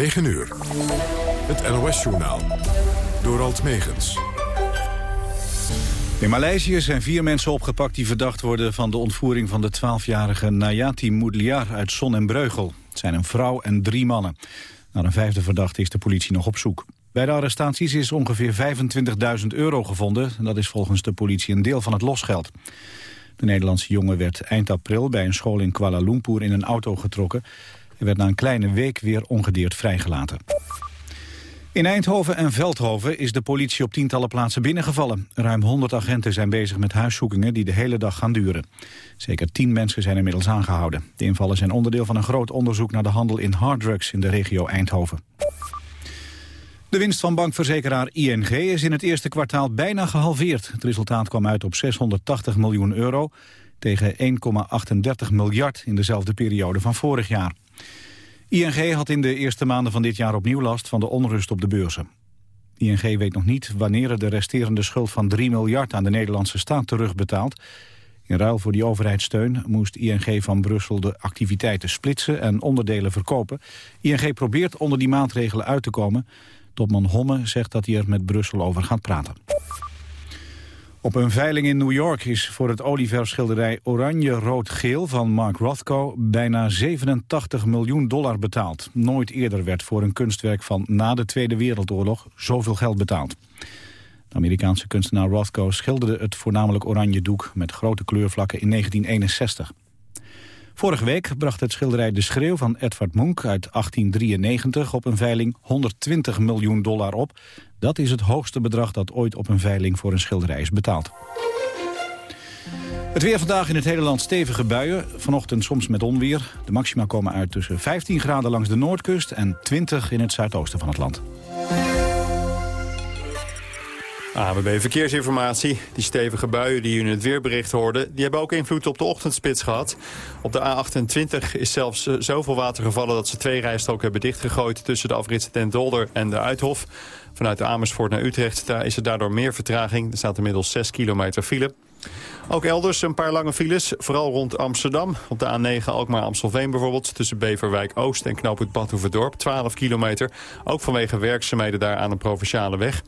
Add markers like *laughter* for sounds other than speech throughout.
9 uur. Het NOS-journaal. Door Alt Megens. In Maleisië zijn vier mensen opgepakt die verdacht worden van de ontvoering van de 12-jarige Nayati Moudliar uit Son en Breugel. Het zijn een vrouw en drie mannen. Naar een vijfde verdachte is de politie nog op zoek. Bij de arrestaties is ongeveer 25.000 euro gevonden. Dat is volgens de politie een deel van het losgeld. De Nederlandse jongen werd eind april bij een school in Kuala Lumpur in een auto getrokken. Hij werd na een kleine week weer ongedeerd vrijgelaten. In Eindhoven en Veldhoven is de politie op tientallen plaatsen binnengevallen. Ruim 100 agenten zijn bezig met huiszoekingen die de hele dag gaan duren. Zeker 10 mensen zijn inmiddels aangehouden. De invallen zijn onderdeel van een groot onderzoek naar de handel in harddrugs in de regio Eindhoven. De winst van bankverzekeraar ING is in het eerste kwartaal bijna gehalveerd. Het resultaat kwam uit op 680 miljoen euro tegen 1,38 miljard in dezelfde periode van vorig jaar. ING had in de eerste maanden van dit jaar opnieuw last van de onrust op de beurzen. ING weet nog niet wanneer de resterende schuld van 3 miljard aan de Nederlandse staat terugbetaalt. In ruil voor die overheidssteun moest ING van Brussel de activiteiten splitsen en onderdelen verkopen. ING probeert onder die maatregelen uit te komen. Topman Homme zegt dat hij er met Brussel over gaat praten. Op een veiling in New York is voor het olieverfschilderij Oranje-Rood-Geel van Mark Rothko bijna 87 miljoen dollar betaald. Nooit eerder werd voor een kunstwerk van na de Tweede Wereldoorlog zoveel geld betaald. De Amerikaanse kunstenaar Rothko schilderde het voornamelijk oranje doek met grote kleurvlakken in 1961. Vorige week bracht het schilderij De Schreeuw van Edvard Munch uit 1893 op een veiling 120 miljoen dollar op. Dat is het hoogste bedrag dat ooit op een veiling voor een schilderij is betaald. Het weer vandaag in het hele land stevige buien. Vanochtend soms met onweer. De maxima komen uit tussen 15 graden langs de noordkust en 20 in het zuidoosten van het land. ABB Verkeersinformatie. Die stevige buien die u in het weerbericht hoorde... die hebben ook invloed op de ochtendspits gehad. Op de A28 is zelfs eh, zoveel water gevallen... dat ze twee rijstroken hebben dichtgegooid... tussen de afrit Den Dolder en de Uithof. Vanuit Amersfoort naar Utrecht daar is er daardoor meer vertraging. Er staat inmiddels 6 kilometer file. Ook elders een paar lange files, vooral rond Amsterdam. Op de A9 Alkmaar-Amstelveen bijvoorbeeld... tussen Beverwijk-Oost en knooppunt Badhoevedorp, 12 kilometer. Ook vanwege werkzaamheden daar aan een provinciale weg.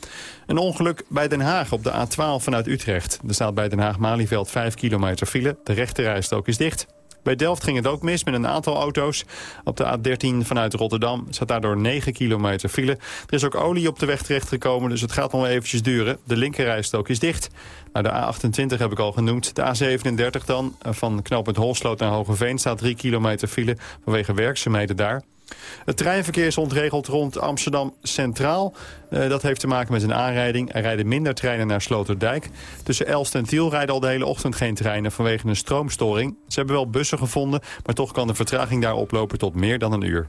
Een ongeluk bij Den Haag op de A12 vanuit Utrecht. Er staat bij Den Haag-Malieveld 5 kilometer file. De rechterrijstrook is dicht. Bij Delft ging het ook mis met een aantal auto's. Op de A13 vanuit Rotterdam zat daardoor 9 kilometer file. Er is ook olie op de weg terechtgekomen, dus het gaat nog eventjes duren. De linkerrijstrook is dicht. Nou, de A28 heb ik al genoemd. De A37 dan, van knooppunt Holsloot naar Hogeveen... staat 3 kilometer file vanwege werkzaamheden daar. Het treinverkeer is ontregeld rond Amsterdam Centraal. Uh, dat heeft te maken met een aanrijding. Er rijden minder treinen naar Sloterdijk. Tussen Elst en Tiel rijden al de hele ochtend geen treinen vanwege een stroomstoring. Ze hebben wel bussen gevonden, maar toch kan de vertraging daar oplopen tot meer dan een uur.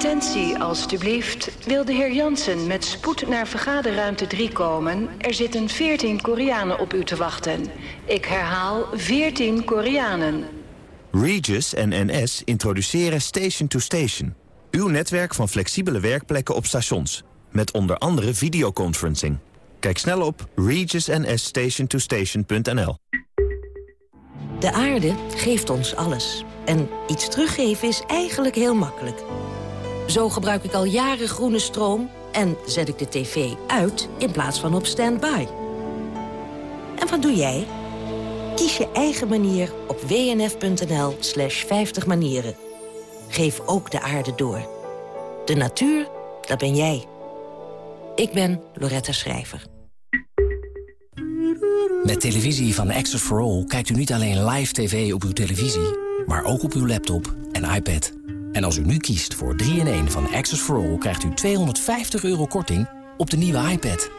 Attentie, alstublieft. Wil de heer Jansen met spoed naar vergaderruimte 3 komen? Er zitten 14 Koreanen op u te wachten. Ik herhaal 14 Koreanen. Regis en NS introduceren Station to Station. Uw netwerk van flexibele werkplekken op stations. Met onder andere videoconferencing. Kijk snel op regisnsstationtostation.nl De aarde geeft ons alles. En iets teruggeven is eigenlijk heel makkelijk. Zo gebruik ik al jaren groene stroom en zet ik de tv uit in plaats van op standby. En wat doe jij? Kies je eigen manier op wnf.nl slash 50 manieren. Geef ook de aarde door. De natuur, dat ben jij. Ik ben Loretta Schrijver. Met televisie van Access for All kijkt u niet alleen live tv op uw televisie... maar ook op uw laptop en iPad... En als u nu kiest voor 3-in-1 van Access for All... krijgt u 250 euro korting op de nieuwe iPad.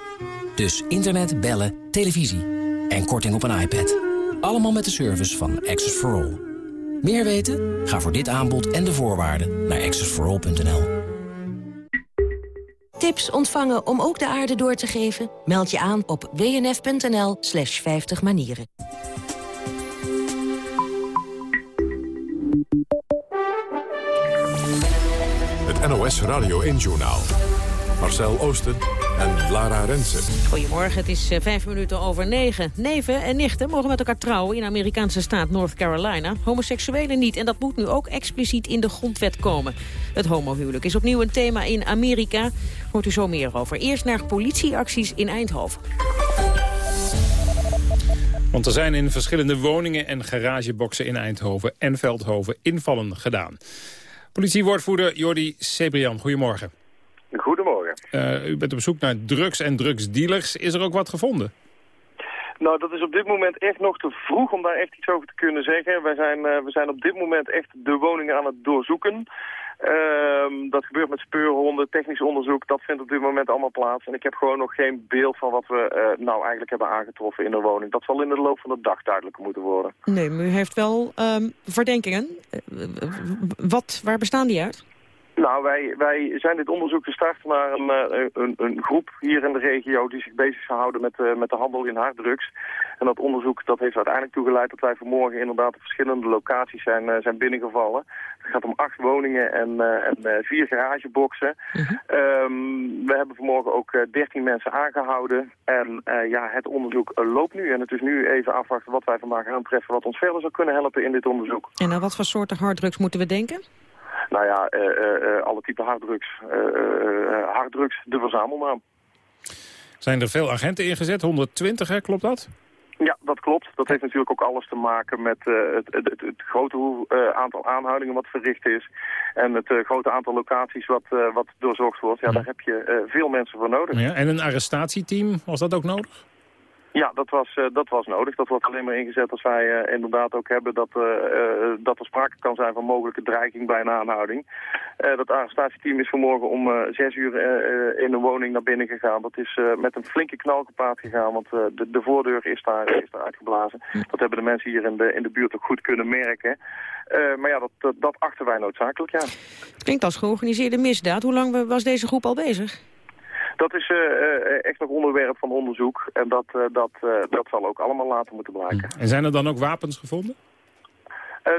Dus internet, bellen, televisie en korting op een iPad. Allemaal met de service van Access for All. Meer weten? Ga voor dit aanbod en de voorwaarden naar accessforall.nl. Tips ontvangen om ook de aarde door te geven? Meld je aan op wnf.nl slash 50 manieren. Het NOS Radio 1-journaal. Marcel Oosten en Lara Rensen. Goedemorgen, het is eh, vijf minuten over negen. Neven en nichten mogen met elkaar trouwen in de Amerikaanse staat North Carolina. Homoseksuelen niet en dat moet nu ook expliciet in de grondwet komen. Het homohuwelijk is opnieuw een thema in Amerika. Hoort u zo meer over. Eerst naar politieacties in Eindhoven. Want er zijn in verschillende woningen en garageboxen in Eindhoven en Veldhoven invallen gedaan. Politiewoordvoerder Jordi Sebrian, goedemorgen. Goedemorgen. Uh, u bent op zoek naar drugs en drugsdealers. Is er ook wat gevonden? Nou, dat is op dit moment echt nog te vroeg om daar echt iets over te kunnen zeggen. Wij zijn, uh, we zijn op dit moment echt de woningen aan het doorzoeken. Uh, dat gebeurt met speurhonden, technisch onderzoek, dat vindt op dit moment allemaal plaats. En ik heb gewoon nog geen beeld van wat we uh, nou eigenlijk hebben aangetroffen in de woning. Dat zal in de loop van de dag duidelijker moeten worden. Nee, maar u heeft wel um, verdenkingen. wat, waar bestaan die uit? Nou, wij, wij zijn dit onderzoek gestart naar een, een, een, groep hier in de regio die zich bezig zou houden met, uh, met de handel in harddrugs. En dat onderzoek dat heeft uiteindelijk toegeleid dat wij vanmorgen inderdaad op verschillende locaties zijn, uh, zijn binnengevallen. Het gaat om acht woningen en, uh, en vier garageboxen. -huh. um, we hebben vanmorgen ook dertien mensen aangehouden. En ja, het onderzoek loopt nu. En het is nu even afwachten wat wij vandaag aantreffen wat ons verder zou kunnen helpen in dit onderzoek. En aan wat voor soorten harddrugs moeten we denken? Nou ja, uh, uh, alle typen harddrugs. Harddrugs, de verzamelnaam. Zijn er veel agenten ingezet? 120, hè? klopt dat? Ja, dat klopt. Dat heeft natuurlijk ook alles te maken met het, het, het, het, grote aantal aanhoudingen wat verricht is. En het grote aantal locaties wat, wat doorzocht wordt. Ja, ja. daar heb je veel mensen voor nodig. Ja, en een arrestatieteam, was dat ook nodig? Ja, dat was, uh, dat was nodig. Dat wordt alleen maar ingezet als wij uh, inderdaad ook hebben dat, uh, dat er sprake kan zijn van mogelijke dreiging bij een aanhouding. dat arrestatieteam is vanmorgen om zes uur in een woning naar binnen gegaan. Dat is met een flinke knal gepaard gegaan, want de, de voordeur is daar, is daar uitgeblazen. Dat hebben de mensen hier in de, in de buurt ook goed kunnen merken. maar ja, dat, dat, dat achten wij noodzakelijk, ja. Klinkt als georganiseerde misdaad. Hoe lang was deze groep al bezig? Dat is uh, uh, echt nog onderwerp van onderzoek. En dat, uh, dat, dat zal ook allemaal later moeten blijken. En zijn er dan ook wapens gevonden?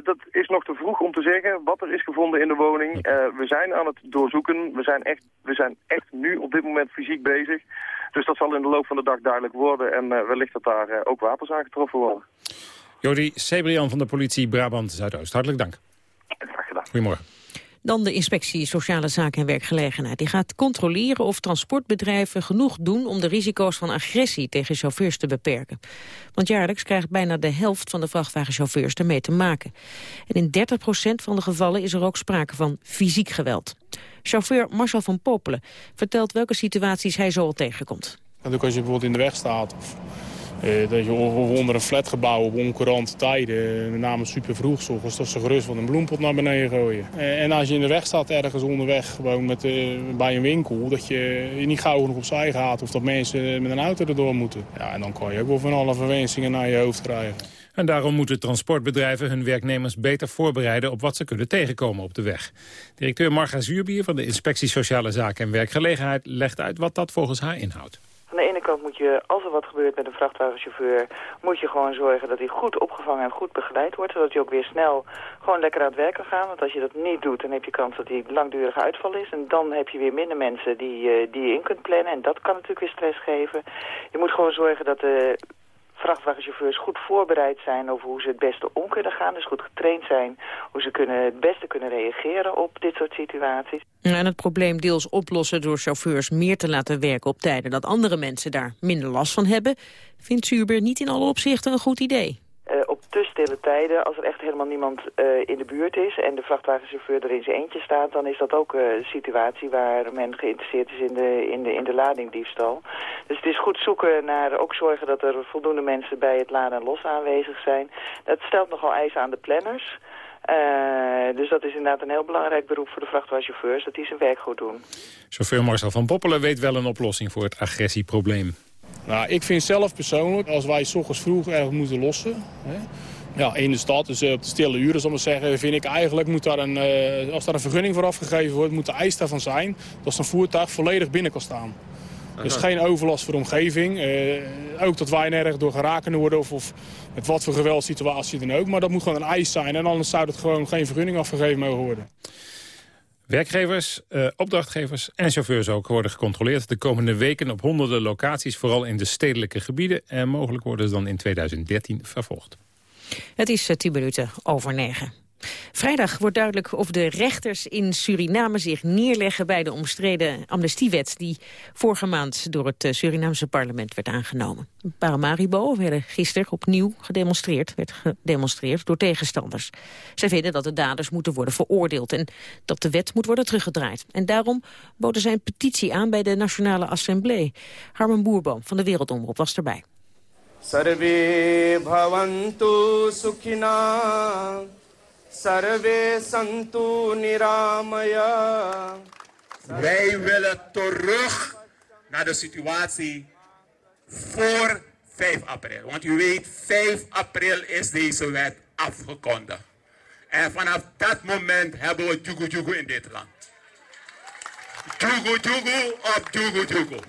dat is nog te vroeg om te zeggen wat er is gevonden in de woning. we zijn aan het doorzoeken. We zijn, echt, we zijn echt nu op dit moment fysiek bezig. Dus dat zal in de loop van de dag duidelijk worden. En wellicht dat daar ook wapens aangetroffen worden. Jody Sebrian van de politie Brabant Zuidoost. Hartelijk dank. Graag gedaan. Goedemorgen. Dan de inspectie Sociale Zaken en Werkgelegenheid. Die gaat controleren of transportbedrijven genoeg doen om de risico's van agressie tegen chauffeurs te beperken. Want jaarlijks krijgt bijna de helft van de vrachtwagenchauffeurs ermee te maken. En in 30% van de gevallen is er ook sprake van fysiek geweld. Chauffeur Marcel van Popelen vertelt welke situaties hij zo al tegenkomt. Natuurlijk als je bijvoorbeeld in de weg staat of dat je onder een flatgebouw op oncourante tijden, met name super vroeg, zoals dat ze gerust van een bloempot naar beneden gooien. Uh, en als je in de weg staat ergens onderweg, gewoon met, bij een winkel, dat je, niet gauw genoeg opzij gaat of dat mensen met een auto erdoor moeten. Ja, en dan kan je ook wel van alle verwensingen naar je hoofd krijgen. En daarom moeten transportbedrijven hun werknemers beter voorbereiden op wat ze kunnen tegenkomen op de weg. Directeur Marga Zuurbier van de Inspectie Sociale Zaken en Werkgelegenheid legt uit wat dat volgens haar inhoudt. Aan de ene kant moet je, als er wat gebeurt met een vrachtwagenchauffeur... moet je gewoon zorgen dat hij goed opgevangen en goed begeleid wordt... zodat hij ook weer snel gewoon lekker aan het werk kan gaan. Want als je dat niet doet, dan heb je kans dat hij langdurige uitval is. En dan heb je weer minder mensen die, uh, die je in kunt plannen. En dat kan natuurlijk weer stress geven. Je moet gewoon zorgen dat de vrachtwagenchauffeurs goed voorbereid zijn over hoe ze het beste om kunnen gaan. Dus goed getraind zijn hoe ze kunnen, het beste kunnen reageren op dit soort situaties. En het probleem deels oplossen door chauffeurs meer te laten werken op tijden dat andere mensen daar minder last van hebben, vindt Zuber niet in alle opzichten een goed idee. Stille tijden, als er echt helemaal niemand uh, in de buurt is en de vrachtwagenchauffeur er in zijn eentje staat, dan is dat ook uh, een situatie waar men geïnteresseerd is in de, in de, in de ladingdiefstal. Dus het is goed zoeken naar, ook zorgen dat er voldoende mensen bij het laden en los aanwezig zijn. Dat stelt nogal eisen aan de planners. Uh, dus dat is inderdaad een heel belangrijk beroep voor de vrachtwagenchauffeurs, dat die zijn werk goed doen. Chauffeur Marcel van Poppelen weet wel een oplossing voor het agressieprobleem. Nou, ik vind zelf persoonlijk, als wij s ochtends vroeg ergens moeten lossen... Hè, Ja, in de stad, dus op de stille uren, zal ik zeggen, vind ik eigenlijk, moet daar een, uh, als daar een vergunning voor afgegeven wordt, moet de eis daarvan zijn dat zo'n voertuig volledig binnen kan staan. Dus geen overlast voor de omgeving. Uh, ook dat wij nergens door geraken worden of, of met wat voor geweldsituatie dan ook. Maar dat moet gewoon een eis zijn en anders zou het gewoon geen vergunning afgegeven mogen worden. Werkgevers, uh, opdrachtgevers en chauffeurs ook worden gecontroleerd de komende weken op honderden locaties, vooral in de stedelijke gebieden. En mogelijk worden ze dan in 2013 vervolgd. Het is uh, tien minuten over negen. Vrijdag wordt duidelijk of de rechters in Suriname zich neerleggen bij de omstreden amnestiewet die vorige maand door het eh, Surinaamse parlement werd aangenomen. Paramaribo werden gisteren opnieuw gedemonstreerd, werd gedemonstreerd door tegenstanders. Zij vinden dat de daders moeten worden veroordeeld en dat de wet moet worden teruggedraaid. En daarom boden zij een petitie aan bij de Nationale Assemblée. Harman Boerboom van de Wereldomroep was erbij. Sarve bhavantu sukhina Sarve santu niramaya. Wij willen terug naar de situatie voor 5 april. Want u weet, 5 april is deze wet afgekondigd. En vanaf dat moment hebben we Jugu Jugu in dit land. Jugu Jugu op Jugu Jugu.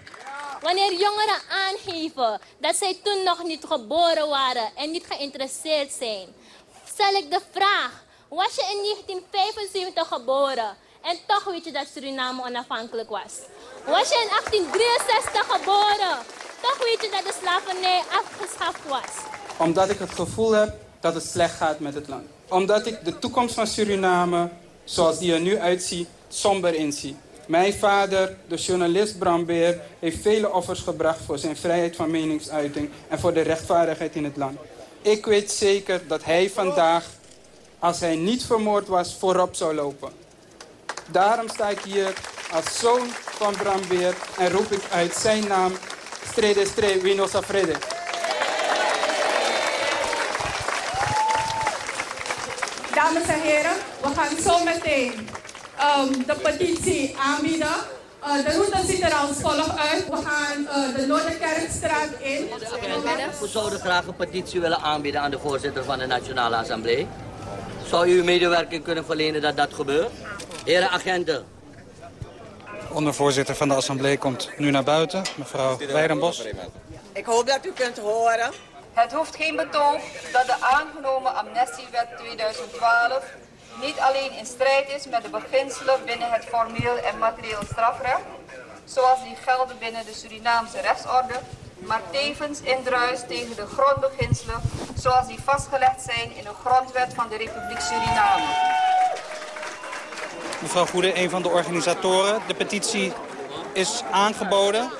Wanneer jongeren aangeven dat zij toen nog niet geboren waren en niet geïnteresseerd zijn, stel ik de vraag, was je in 1975 geboren en toch weet je dat Suriname onafhankelijk was? Was je in 1863 geboren, toch weet je dat de slavernij afgeschaft was? Omdat ik het gevoel heb dat het slecht gaat met het land. Omdat ik de toekomst van Suriname, zoals die er nu uitziet, somber inzie. Mijn vader, de journalist Bram Beer, heeft vele offers gebracht voor zijn vrijheid van meningsuiting en voor de rechtvaardigheid in het land. Ik weet zeker dat hij vandaag als hij niet vermoord was, voorop zou lopen. Daarom sta ik hier als zoon van Brambeer en roep ik uit zijn naam Strede Strede Winosa Vrede. Dames en heren, we gaan zo meteen um, de petitie aanbieden. Uh, de route ziet er als volgt uit. We gaan uh, de Noorderkerkstraat in. We zouden graag een petitie willen aanbieden aan de voorzitter van de Nationale Assemblée. Zou u medewerking kunnen verlenen dat dat gebeurt? Heren agenten. Ondervoorzitter van de Assemblée komt nu naar buiten, mevrouw Weidenbos. Ik hoop dat u kunt horen. Het hoeft geen betoog dat de aangenomen amnestiewet 2012 niet alleen in strijd is met de beginselen binnen het formeel en materieel strafrecht, zoals die gelden binnen de Surinaamse rechtsorde, maar tevens indruis tegen de grondbeginselen zoals die vastgelegd zijn in de grondwet van de Republiek Suriname. Mevrouw Goede, een van de organisatoren. De petitie is aangeboden.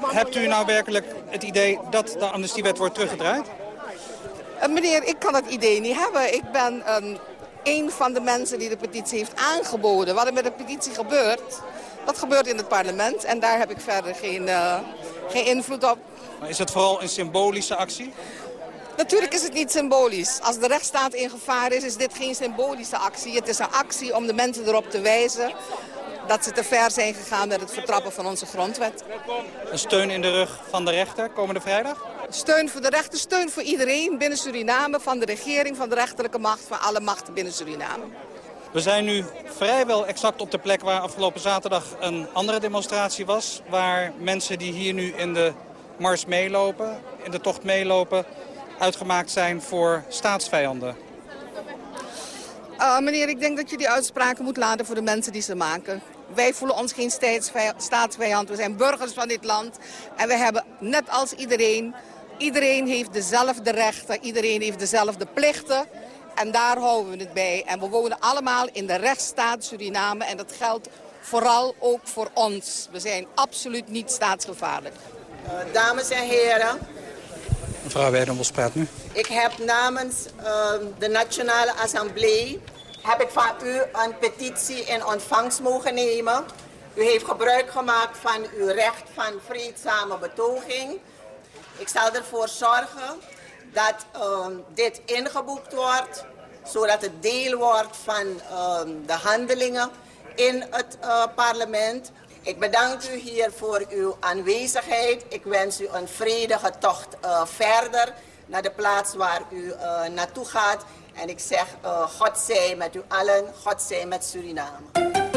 Hebt u nou werkelijk het idee dat de amnestiewet wordt teruggedraaid? Uh, meneer, ik kan dat idee niet hebben. Ik ben um, een van de mensen die de petitie heeft aangeboden. Wat er met de petitie gebeurt, dat gebeurt in het parlement. En daar heb ik verder geen, uh, geen invloed op. Maar is het vooral een symbolische actie? Natuurlijk is het niet symbolisch. Als de rechtsstaat in gevaar is, is dit geen symbolische actie. Het is een actie om de mensen erop te wijzen dat ze te ver zijn gegaan met het vertrappen van onze grondwet. Een steun in de rug van de rechter komende vrijdag? Steun voor de rechter, steun voor iedereen binnen Suriname, van de regering, van de rechterlijke macht, van alle machten binnen Suriname. We zijn nu vrijwel exact op de plek waar afgelopen zaterdag een andere demonstratie was. Waar mensen die hier nu in de mars meelopen, in de tocht meelopen, uitgemaakt zijn voor staatsvijanden. Uh, meneer, ik denk dat je die uitspraken moet laten voor de mensen die ze maken. Wij voelen ons geen staatsvijand. We zijn burgers van dit land. En we hebben, net als iedereen, iedereen heeft dezelfde rechten. Iedereen heeft dezelfde plichten. En daar houden we het bij. En we wonen allemaal in de rechtsstaat Suriname. En dat geldt vooral ook voor ons. We zijn absoluut niet staatsgevaarlijk. Uh, dames en heren. Mevrouw Weidenbos praat nu. Ik heb namens uh, de Nationale Assemblée heb ik van u een petitie in ontvangst mogen nemen. U heeft gebruik gemaakt van uw recht van vreedzame betoging. Ik zal ervoor zorgen dat uh, dit ingeboekt wordt, zodat het deel wordt van uh, de handelingen in het uh, parlement. Ik bedank u hier voor uw aanwezigheid. Ik wens u een vredige tocht uh, verder naar de plaats waar u eh, naartoe gaat. En ik zeg, God zij met u allen, God zij met Suriname.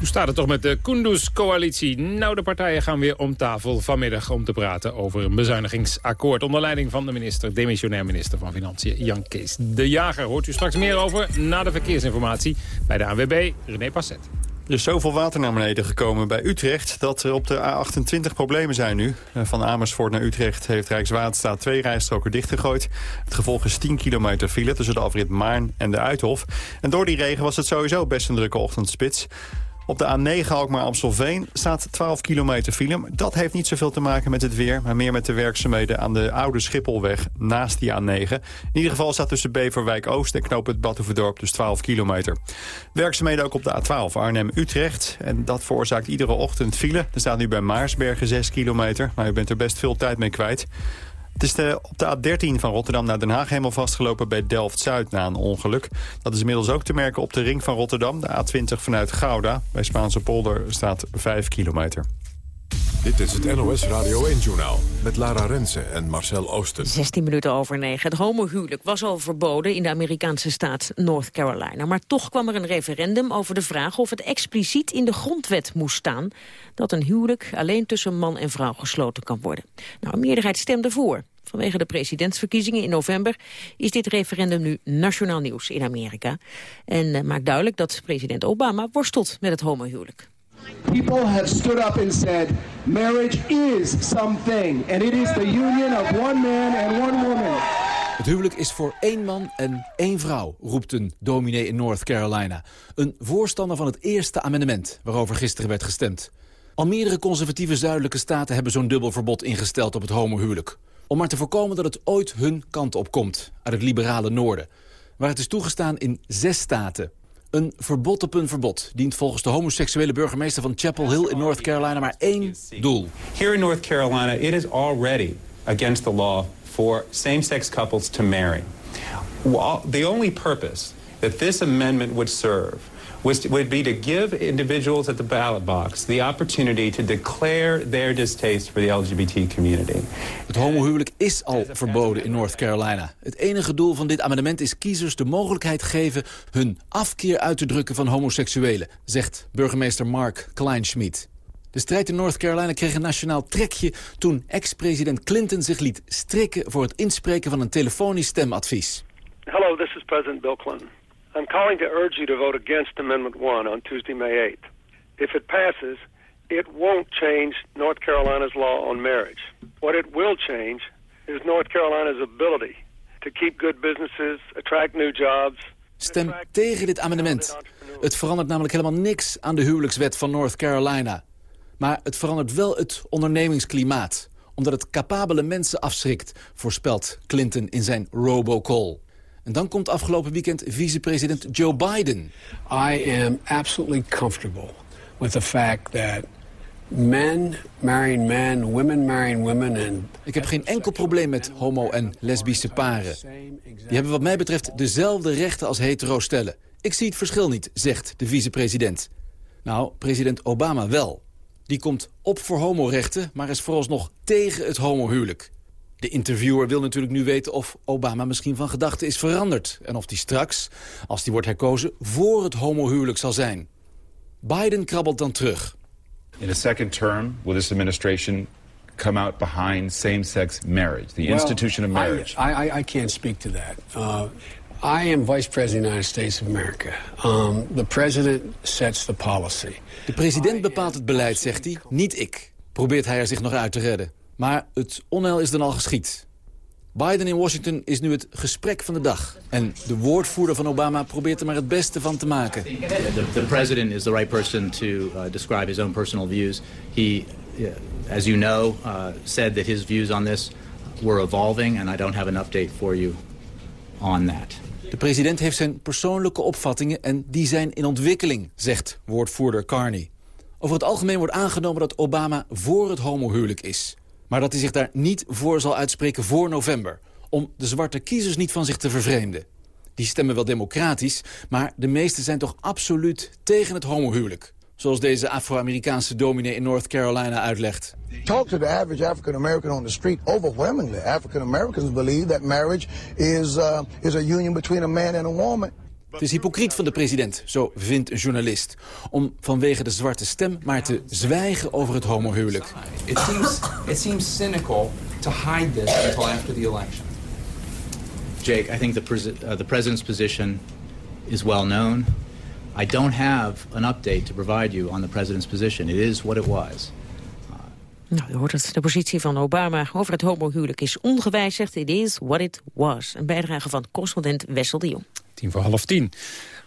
Hoe staat het toch met de Kunduz-coalitie? Nou, de partijen gaan weer om tafel vanmiddag om te praten over een bezuinigingsakkoord. Onder leiding van de minister, demissionair minister van Financiën, Jan Kees de Jager. Hoort u straks meer over na de verkeersinformatie bij de ANWB, René Passet. Er is zoveel water naar beneden gekomen bij Utrecht... dat er op de A28 problemen zijn nu. Eh, van Amersfoort naar Utrecht heeft Rijkswaterstaat twee rijstroken dichtgegooid. Het gevolg is 10 kilometer file tussen de afrit Maarn en de Uithof. En door die regen was het sowieso best een drukke ochtendspits. Op de A9 Alkmaar-Amstelveen staat 12 kilometer file. Dat heeft niet zoveel te maken met het weer... maar meer met de werkzaamheden aan de oude Schipholweg naast die A9. In ieder geval staat tussen Beverwijk-Oost en Knoop het Batuverdorp dus 12 kilometer. Werkzaamheden ook op de A12 Arnhem-Utrecht. En dat veroorzaakt iedere ochtend file. Er staat nu bij Maarsbergen 6 kilometer, maar u bent er best veel tijd mee kwijt. Het is de, op de A13 van Rotterdam naar Den Haag helemaal vastgelopen bij Delft-Zuid na een ongeluk. Dat is inmiddels ook te merken op de ring van Rotterdam, de A20 vanuit Gouda. Bij Spaanse polder staat 5 kilometer. Dit is het NOS Radio 1-journaal met Lara Rensen en Marcel Oosten. 16 minuten over 9. Het homohuwelijk was al verboden in de Amerikaanse staat North Carolina. Maar toch kwam er een referendum over de vraag of het expliciet in de grondwet moest staan... dat een huwelijk alleen tussen man en vrouw gesloten kan worden. Nou, een meerderheid stemde voor. Vanwege de presidentsverkiezingen in november is dit referendum nu nationaal nieuws in Amerika. En uh, maakt duidelijk dat president Obama worstelt met het homohuwelijk. People have stood up and said marriage is something and it is the union of one man and one woman. Het huwelijk is voor één man en één vrouw, roept een dominee in North Carolina. Een voorstander van het eerste amendement, waarover gisteren werd gestemd. Al meerdere conservatieve zuidelijke staten hebben zo'n dubbel verbod ingesteld op het homohuwelijk. Om maar te voorkomen dat het ooit hun kant op komt, uit het liberale noorden. Waar het is toegestaan in zes staten. Een verbod op een verbod dient volgens de homoseksuele burgemeester van Chapel Hill in North Carolina maar één doel. Here in North Carolina, it is already against the law for same-sex couples to marry. The only purpose that this amendment would serve was would be to give individuals at the ballot box the opportunity to declare their distaste for the LGBT community. Het homohuwelijk is al verboden in North Carolina. Het enige doel van dit amendement is kiezers de mogelijkheid geven hun afkeer uit te drukken van homoseksuelen, zegt burgemeester Mark Kleinschmidt. De strijd in North Carolina kreeg een nationaal trekje toen ex-president Clinton zich liet strikken voor het inspreken van een telefonisch stemadvies. Hello, this is President Bill Clinton. I'm calling to urge you to vote against Amendment 1 on Tuesday, May 8th. If it passes, it won't change North Carolina's law on marriage. What it will change is North Carolina's ability to keep good businesses, attract new jobs. Stem tegen dit amendement. Het verandert namelijk helemaal niks aan de huwelijkswet van North Carolina. Maar het verandert wel het ondernemingsklimaat omdat het capabele mensen afschrikt, voorspelt Clinton in zijn robocall. En dan komt afgelopen weekend vicepresident Joe Biden. I am absolutely comfortable with the fact that men marrying men, women marrying women and Ik heb geen enkel probleem met homo- en lesbische paren. Die hebben wat mij betreft dezelfde rechten als hetero stellen. Ik zie het verschil niet, zegt de vicepresident. Nou, president Obama wel. Die komt op voor homorechten, maar is vooralsnog tegen het homohuwelijk. De interviewer wil natuurlijk nu weten of Obama misschien van gedachten is veranderd. En of hij straks, als hij wordt herkozen, voor het homohuwelijk zal zijn. Biden krabbelt dan terug. In a second term, will this administration come out behind same-sex marriage, the Well, institution of marriage? I, I, I can't speak to that. Uh, I am Vice President of the United States of America. Um, the President sets the policy. De president bepaalt het beleid, zegt hij, niet ik. Probeert hij er zich nog uit te redden. Maar het onheil is dan al geschied. Biden in Washington is nu het gesprek van de dag. En de woordvoerder van Obama probeert er maar het beste van te maken. The, president is the right person to uh, describe his own personal views. He, uh, as you know, uh, said that his views on this were evolving, and I don't have an update for you on that. De president heeft zijn persoonlijke opvattingen en die zijn in ontwikkeling, zegt woordvoerder Carney. Over het algemeen wordt aangenomen dat Obama voor het homohuwelijk is. Maar dat hij zich daar niet voor zal uitspreken voor november. Om de zwarte kiezers niet van zich te vervreemden. Die stemmen wel democratisch, maar de meesten zijn toch absoluut tegen het homohuwelijk. Zoals deze Afro-Amerikaanse dominee in North Carolina uitlegt. Talk to the average African American on the street. Overwhelmingly, African Americans believe that marriage is, uh, is a union between a man and a woman. Het is hypocriet van de president, zo vindt een journalist. Om vanwege de zwarte stem maar te zwijgen over het homohuwelijk. It seems, it seems cynical to hide this until after the election. Jake, I think the, pres uh, the president's position is well known. I don't have an update to provide you on the president's position. It is what it was. Nou, u hoort het. De positie van Obama over het homohuwelijk is ongewijzigd. It is what it was. Een bijdrage van correspondent Wessel de Jong. Tien voor half tien.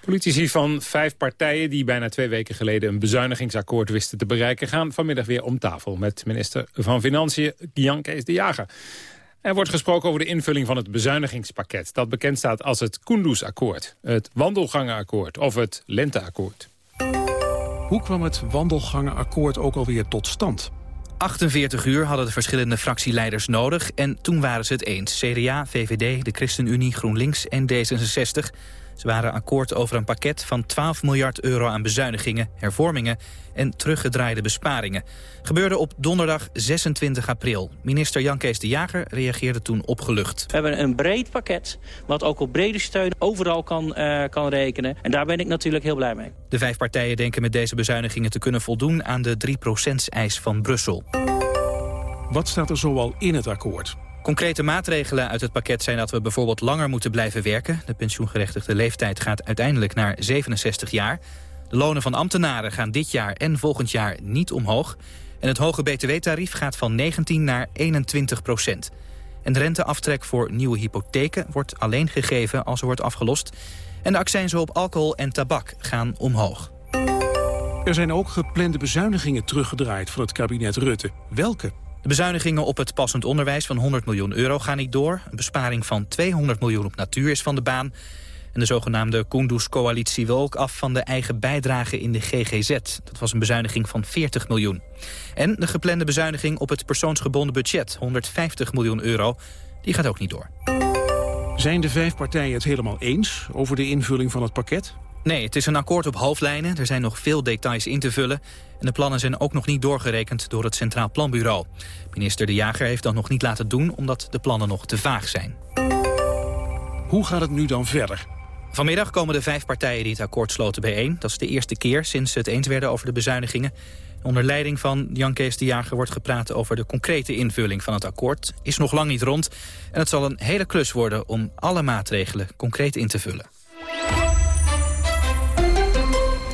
Politici van vijf partijen die bijna twee weken geleden een bezuinigingsakkoord wisten te bereiken... gaan vanmiddag weer om tafel met minister van Financiën Jan Kees de Jager. Er wordt gesproken over de invulling van het bezuinigingspakket... dat bekend staat als het Kunduz-akkoord, het Wandelgangenakkoord of het Lenteakkoord. Hoe kwam het Wandelgangenakkoord ook alweer tot stand? 48 uur hadden de verschillende fractieleiders nodig... en toen waren ze het eens. CDA, VVD, de ChristenUnie, GroenLinks en D66... Ze waren akkoord over een pakket van 12 miljard euro aan bezuinigingen, hervormingen en teruggedraaide besparingen. Gebeurde op donderdag 26 april. Minister Jan Kees de Jager reageerde toen opgelucht. We hebben een breed pakket, wat ook op brede steun overal kan, uh, kan rekenen. En daar ben ik natuurlijk heel blij mee. De vijf partijen denken met deze bezuinigingen te kunnen voldoen aan de 3%-eis van Brussel. Wat staat er zoal in het akkoord? Concrete maatregelen uit het pakket zijn dat we bijvoorbeeld langer moeten blijven werken. De pensioengerechtigde leeftijd gaat uiteindelijk naar 67 jaar. De lonen van ambtenaren gaan dit jaar en volgend jaar niet omhoog. En het hoge btw-tarief gaat van 19 naar 21 procent. En de renteaftrek voor nieuwe hypotheken wordt alleen gegeven als er wordt afgelost. En de accijnzen op alcohol en tabak gaan omhoog. Er zijn ook geplande bezuinigingen teruggedraaid van het kabinet Rutte. Welke? De bezuinigingen op het passend onderwijs van 100 miljoen euro gaan niet door. Een besparing van 200 miljoen op natuur is van de baan. En de zogenaamde Kunduz-coalitie wil ook af van de eigen bijdrage in de GGZ. Dat was een bezuiniging van 40 miljoen. En de geplande bezuiniging op het persoonsgebonden budget, 150 miljoen euro, die gaat ook niet door. Zijn de vijf partijen het helemaal eens over de invulling van het pakket? Nee, het is een akkoord op hoofdlijnen. Er zijn nog veel details in te vullen. En de plannen zijn ook nog niet doorgerekend door het Centraal Planbureau. Minister De Jager heeft dat nog niet laten doen... omdat de plannen nog te vaag zijn. Hoe gaat het nu dan verder? Vanmiddag komen de vijf partijen die het akkoord sloten bijeen. Dat is de eerste keer sinds ze het eens werden over de bezuinigingen. Onder leiding van Jan Kees de Jager wordt gepraat over de concrete invulling van het akkoord. Is nog lang niet rond en het zal een hele klus worden om alle maatregelen concreet in te vullen.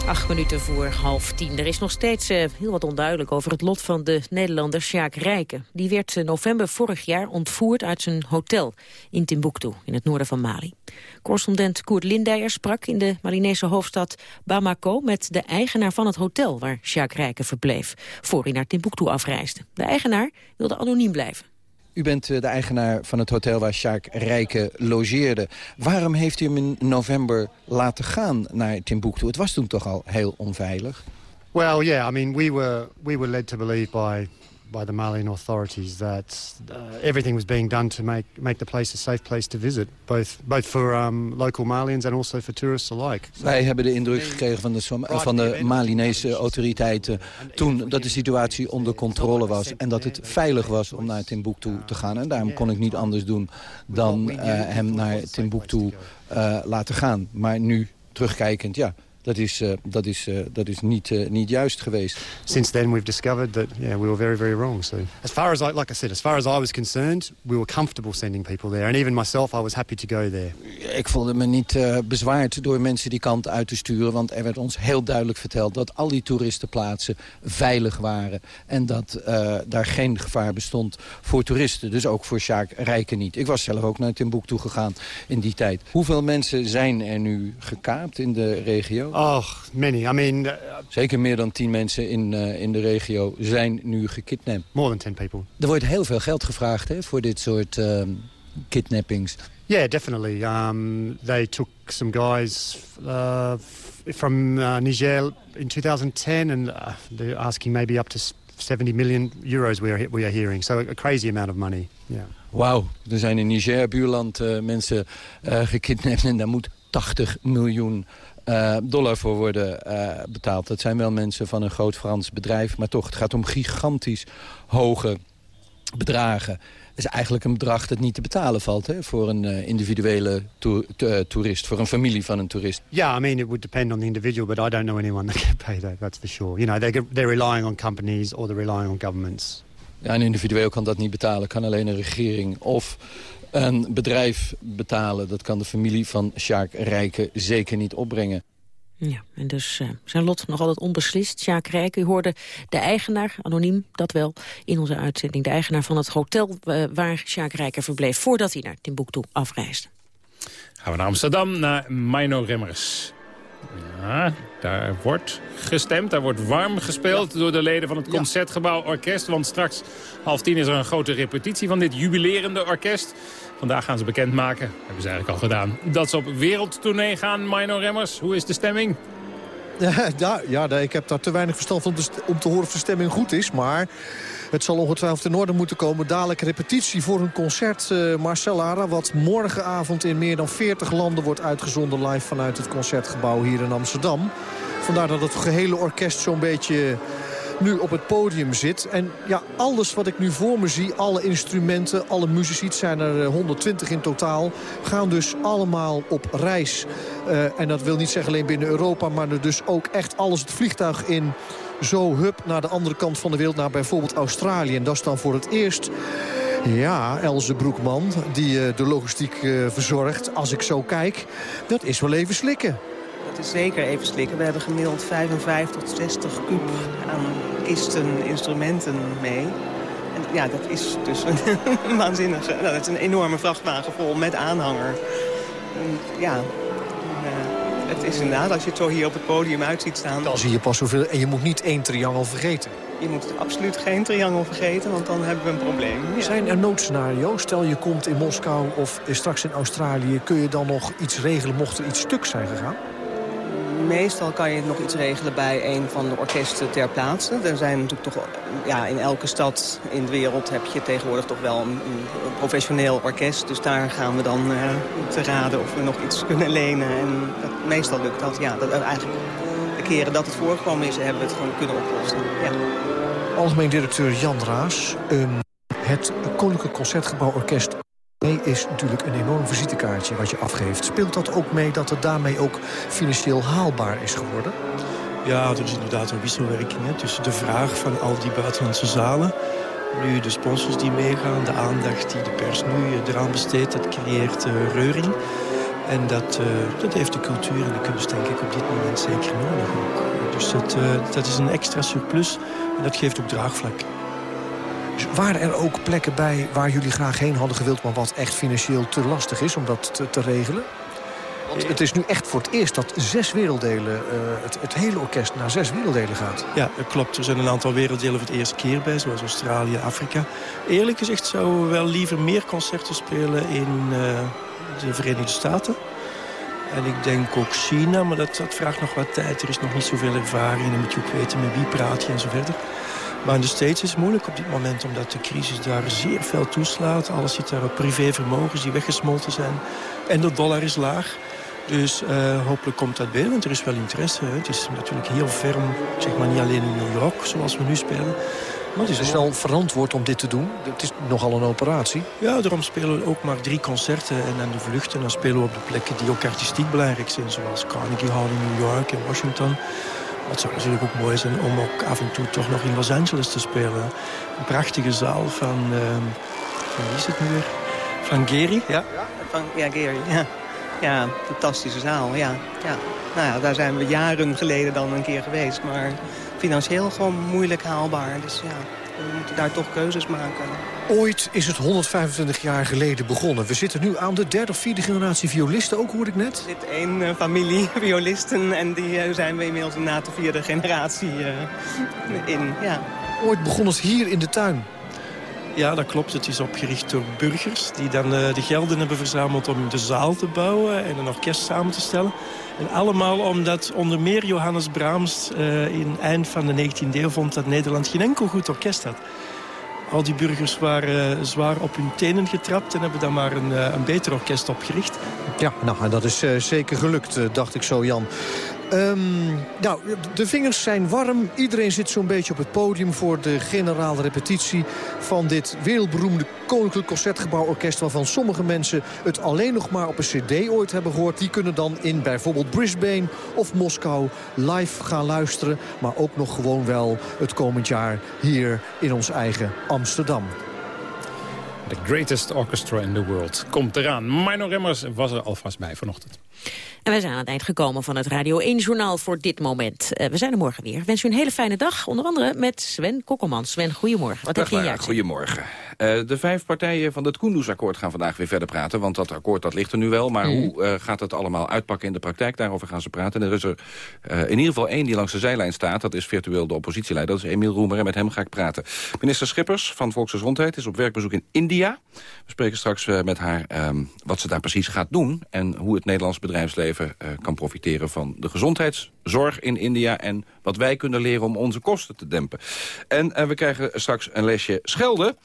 Acht minuten voor half tien. Er is nog steeds uh, heel wat onduidelijk over het lot van de Nederlander Sjaak Rijken. Die werd uh, november vorig jaar ontvoerd uit zijn hotel in Timbuktu, in het noorden van Mali. Correspondent Koert Lindeyer sprak in de Malinese hoofdstad Bamako met de eigenaar van het hotel waar Sjaak Rijken verbleef, voor hij naar Timbuktu afreisde. De eigenaar wilde anoniem blijven. U bent eh, de eigenaar van het hotel waar Sjaak Rijken logeerde. Waarom heeft u hem in november laten gaan naar Timbuktu? Het was toen toch al heel onveilig? Well, yeah, I mean, we were, we were led to believe by by the Malian authorities that uh, everything was being done to make make the place a safe place to visit, both both for um, local Malians and also for tourists alike. Wij hebben de indruk gekregen van de, van de Malinese autoriteiten toen dat de situatie onder controle was en dat het veilig was om naar Timbuktu te gaan. En daarom kon ik niet anders doen dan uh, hem naar Timbuktu uh, laten gaan. Maar nu terugkijkend, ja, dat is, uh, dat is, uh, dat is niet, uh, niet juist geweest. Since then we've discovered that yeah, we were very, very wrong. So as far as I, like I said, as far as I was concerned, we were comfortable sending people there. And even myself, I was happy to go there. Ik voelde me niet bezwaard door mensen die kant uit te sturen. Want er werd ons heel duidelijk verteld dat al die toeristenplaatsen veilig waren. En dat daar geen gevaar bestond voor toeristen. Dus ook voor Sjaak Rijken niet. Ik was zelf ook naar Timbuktu gegaan in die tijd. Hoeveel mensen zijn er nu gekaapt in de regio? Oh, many. I mean... Uh, Zeker meer dan tien mensen in, uh, in de regio zijn nu gekidnapt. More than ten people. Er wordt heel veel geld gevraagd hè, voor dit soort uh, kidnappings. Yeah, definitely. Um, they took some guys uh, from uh, Niger in 2010 and uh, they're asking maybe up to 70 million euros we are, we are hearing. So a crazy amount of money. Yeah. Wauw, er zijn in Niger, buurland, mensen gekidnapt en daar moet 80 miljoen eh, dollar voor worden eh, betaald. Dat zijn wel mensen van een groot Frans bedrijf. Maar toch, het gaat om gigantisch hoge bedragen. Het is eigenlijk een bedrag dat niet te betalen valt hè, voor een uh, individuele to toerist, voor een familie van een toerist. Yeah, I mean, it would depend on the individual, but I don't know anyone that can pay that, that's for sure. You know, they're, they're relying on companies or they're relying on governments. Ja, een individueel kan dat niet betalen, kan alleen een regering of een bedrijf betalen. Dat kan de familie van Sjaak Rijken zeker niet opbrengen. Ja, en dus uh, zijn lot nog altijd onbeslist. Sjaak Rijken, u hoorde de eigenaar, anoniem, dat wel, in onze uitzending. De eigenaar van het hotel uh, waar Sjaak Rijken verbleef... voordat hij naar Timbuktu afreisde. Gaan we naar Amsterdam, naar Mino Remmers. Ja, daar wordt gestemd. Daar wordt warm gespeeld door de leden van het Concertgebouw Orkest. Want straks half tien is er een grote repetitie van dit jubilerende orkest. Vandaag gaan ze bekendmaken, hebben ze eigenlijk al gedaan, dat ze op wereldtournee gaan, Mino Remmers. Hoe is de stemming? *laughs* Ja, ja, ik heb daar te weinig verstand van om te horen of de stemming goed is. Maar het zal ongetwijfeld in orde moeten komen. Dadelijk repetitie voor een concert, uh, Marcel Lara... wat morgenavond in meer dan 40 landen wordt uitgezonden... live vanuit het Concertgebouw hier in Amsterdam. Vandaar dat het gehele orkest zo'n beetje nu op het podium zit. En ja, alles wat ik nu voor me zie, alle instrumenten, alle muzici... het zijn er 120 eh, in totaal, gaan dus allemaal op reis. Uh, en dat wil niet zeggen alleen binnen Europa... maar er dus ook echt alles het vliegtuig in zo hup naar de andere kant van de wereld, naar bijvoorbeeld Australië. En dat is dan voor het eerst... Ja, Elze Broekman, die uh, de logistiek uh, verzorgt. Als ik zo kijk, dat is wel even slikken. Dat is zeker even slikken. We hebben gemiddeld 55 tot 60 kub aan kisten, instrumenten mee. En ja, dat is dus een *laughs* waanzinnige... Dat is een enorme vrachtwagen vol met aanhanger. En, ja, het is inderdaad, als je het zo hier op het podium uit ziet staan... Dan zie je pas zoveel en je moet niet één triangel vergeten. Je moet absoluut geen triangel vergeten, want dan hebben we een probleem. Ja. Zijn er noodscenario's? Stel je komt in Moskou of straks in Australië... kun je dan nog iets regelen mocht er iets stuk zijn gegaan? Meestal kan je nog iets regelen bij een van de orkesten ter plaatse. Er zijn natuurlijk toch, ja, in elke stad in de wereld heb je tegenwoordig toch wel een, professioneel orkest. Dus daar gaan we dan uh, te raden of we nog iets kunnen lenen. En dat, meestal lukt dat. Ja, dat, eigenlijk de keren dat het voorgekomen is, hebben we het gewoon kunnen oplossen. Ja. Algemeen directeur Jan Raas, um, het Koninklijk Concertgebouw Orkest Nee, is natuurlijk een enorm visitekaartje wat je afgeeft. Speelt dat ook mee dat het daarmee ook financieel haalbaar is geworden? Ja, er is inderdaad een wisselwerking hè, tussen de vraag van al die buitenlandse zalen... nu de sponsors die meegaan, de aandacht die de pers nu eraan besteedt... dat creëert uh, reuring. En dat, uh, dat heeft de cultuur en de kunst denk ik op dit moment zeker nodig ook. Dus dat, uh, dat is een extra surplus en dat geeft ook draagvlak. Waren er ook plekken bij waar jullie graag heen hadden gewild... maar wat echt financieel te lastig is om dat te, regelen? Want het is nu echt voor het eerst dat zes werelddelen, uh, het, het, hele orkest naar zes werelddelen gaat. Ja, dat klopt. Er zijn een aantal werelddelen voor het eerste keer bij, zoals Australië, Afrika. Eerlijk gezegd zouden we wel liever meer concerten spelen in uh, de Verenigde Staten. En ik denk ook China, maar dat, vraagt nog wat tijd. Er is nog niet zoveel ervaring dan moet je ook weten met wie praat je en zo verder. Maar in de States is het moeilijk op dit moment... omdat de crisis daar zeer veel toeslaat. Alles zit daar op privévermogens die weggesmolten zijn. En de dollar is laag. Dus uh, hopelijk komt dat bij, want er is wel interesse. Hè. Het is natuurlijk heel ferm, zeg maar niet alleen in New York, zoals we nu spelen. Maar het is, wel verantwoord om dit te doen. Het is nogal een operatie. Ja, daarom spelen we ook maar drie concerten. En dan de vluchten, dan spelen we op de plekken die ook artistiek belangrijk zijn. Zoals Carnegie Hall in New York en Washington. Het zou natuurlijk ook mooi zijn om ook af en toe toch nog in Los Angeles te spelen. Een prachtige zaal van, uh, van wie is het nu weer? Van Gary, ja? Van, ja, Gary, ja. Ja, fantastische zaal, ja. ja. Nou ja, daar zijn we jaren geleden dan een keer geweest. Maar financieel gewoon moeilijk haalbaar. Dus ja, we moeten daar toch keuzes maken. Ooit is het 125 jaar geleden begonnen. We zitten nu aan de derde of vierde generatie violisten ook, hoorde ik net. Er zit één uh, familie *laughs* violisten en die uh, zijn we inmiddels na de vierde generatie uh, in. Ja. Ooit begon het hier in de tuin. Ja, dat klopt. Het is opgericht door burgers die dan de gelden hebben verzameld om de zaal te bouwen en een orkest samen te stellen. En allemaal omdat onder meer Johannes Brahms in eind van de 19e eeuw vond dat Nederland geen enkel goed orkest had. Al die burgers waren zwaar op hun tenen getrapt en hebben dan maar een, een beter orkest opgericht. Ja, nou, en dat is zeker gelukt, dacht ik zo, Jan. Um, nou, de vingers zijn warm. Iedereen zit zo'n beetje op het podium voor de generale repetitie... van dit wereldberoemde Koninklijk Concertgebouworkest... waarvan sommige mensen het alleen nog maar op een cd ooit hebben gehoord. Die kunnen dan in bijvoorbeeld Brisbane of Moskou live gaan luisteren. Maar ook nog gewoon wel het komend jaar hier in ons eigen Amsterdam. The greatest orchestra in the world komt eraan. Mino Remmers was er alvast bij vanochtend. En wij zijn aan het eind gekomen van het Radio 1-journaal voor dit moment. Uh, we zijn er morgen weer. Ik wens u een hele fijne dag, onder andere met Sven Kokkelman. Sven, goedemorgen. Wat Dag, heb je in Goedemorgen. Uh, de vijf partijen van het Kunduz-akkoord gaan vandaag weer verder praten. Want dat akkoord dat ligt er nu wel. Maar mm. hoe uh, gaat het allemaal uitpakken in de praktijk? Daarover gaan ze praten. En er is er in ieder geval één die langs de zijlijn staat. Dat is virtueel de oppositieleider. Dat is Emiel Roemer en met hem ga ik praten. Minister Schippers van Volksgezondheid is op werkbezoek in India. We spreken straks met haar um, wat ze daar precies gaat doen. En hoe het Nederlands bedrijfsleven kan profiteren van de gezondheidszorg in India... en wat wij kunnen leren om onze kosten te dempen. En we krijgen straks een lesje schelden.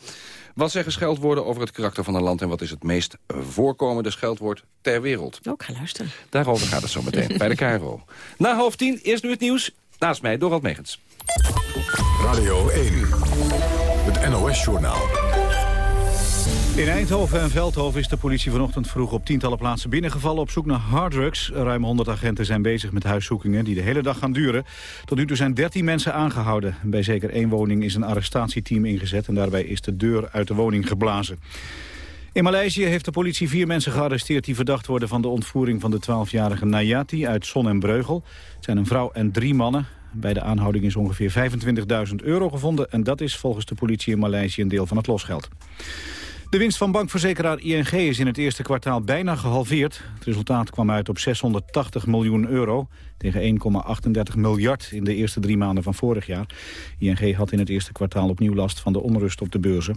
Wat zeggen scheldwoorden over het karakter van een land... en wat is het meest voorkomende scheldwoord ter wereld? Ook ga luisteren. Daarover gaat het zo meteen bij de KRO. *laughs* Na half tien, eerst nu het nieuws. Naast mij Dorald Megens. Radio 1, het NOS-journaal. In Eindhoven en Veldhoven is de politie vanochtend vroeg op tientallen plaatsen binnengevallen op zoek naar harddrugs. Ruim 100 agenten zijn bezig met huiszoekingen die de hele dag gaan duren. Tot nu toe zijn 13 mensen aangehouden. Bij zeker één woning is een arrestatieteam ingezet en daarbij is de deur uit de woning geblazen. In Maleisië heeft de politie vier mensen gearresteerd die verdacht worden van de ontvoering van de 12-jarige Nayati uit Son en Breugel. Het zijn een vrouw en drie mannen. Bij de aanhouding is ongeveer 25.000 euro gevonden en dat is volgens de politie in Maleisië een deel van het losgeld. De winst van bankverzekeraar ING is in het eerste kwartaal bijna gehalveerd. Het resultaat kwam uit op 680 miljoen euro... tegen 1,38 miljard in de eerste drie maanden van vorig jaar. ING had in het eerste kwartaal opnieuw last van de onrust op de beurzen.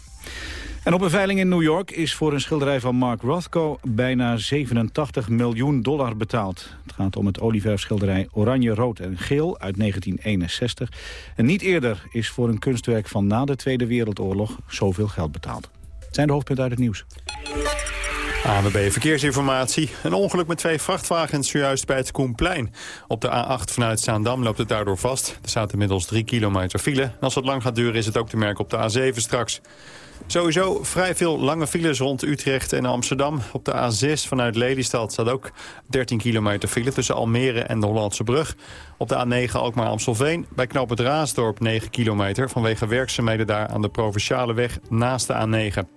En op een veiling in New York is voor een schilderij van Mark Rothko... bijna 87 miljoen dollar betaald. Het gaat om het olieverfschilderij Oranje, Rood en Geel uit 1961. En niet eerder is voor een kunstwerk van na de Tweede Wereldoorlog zoveel geld betaald zijn de hoofdpunten uit het nieuws. ANWB Verkeersinformatie. Een ongeluk met twee vrachtwagens zojuist bij het Koenplein. Op de A8 vanuit Zaandam loopt het daardoor vast. Er staat inmiddels 3 kilometer file. En als het lang gaat duren is het ook te merken op de A7 straks. Sowieso vrij veel lange files rond Utrecht en Amsterdam. Op de A6 vanuit Lelystad staat ook 13 kilometer file tussen Almere en de Hollandse brug. Op de A9 ook maar Amstelveen. Bij Knoop het Raasdorp 9 kilometer vanwege werkzaamheden daar aan de Provinciale weg naast de A9.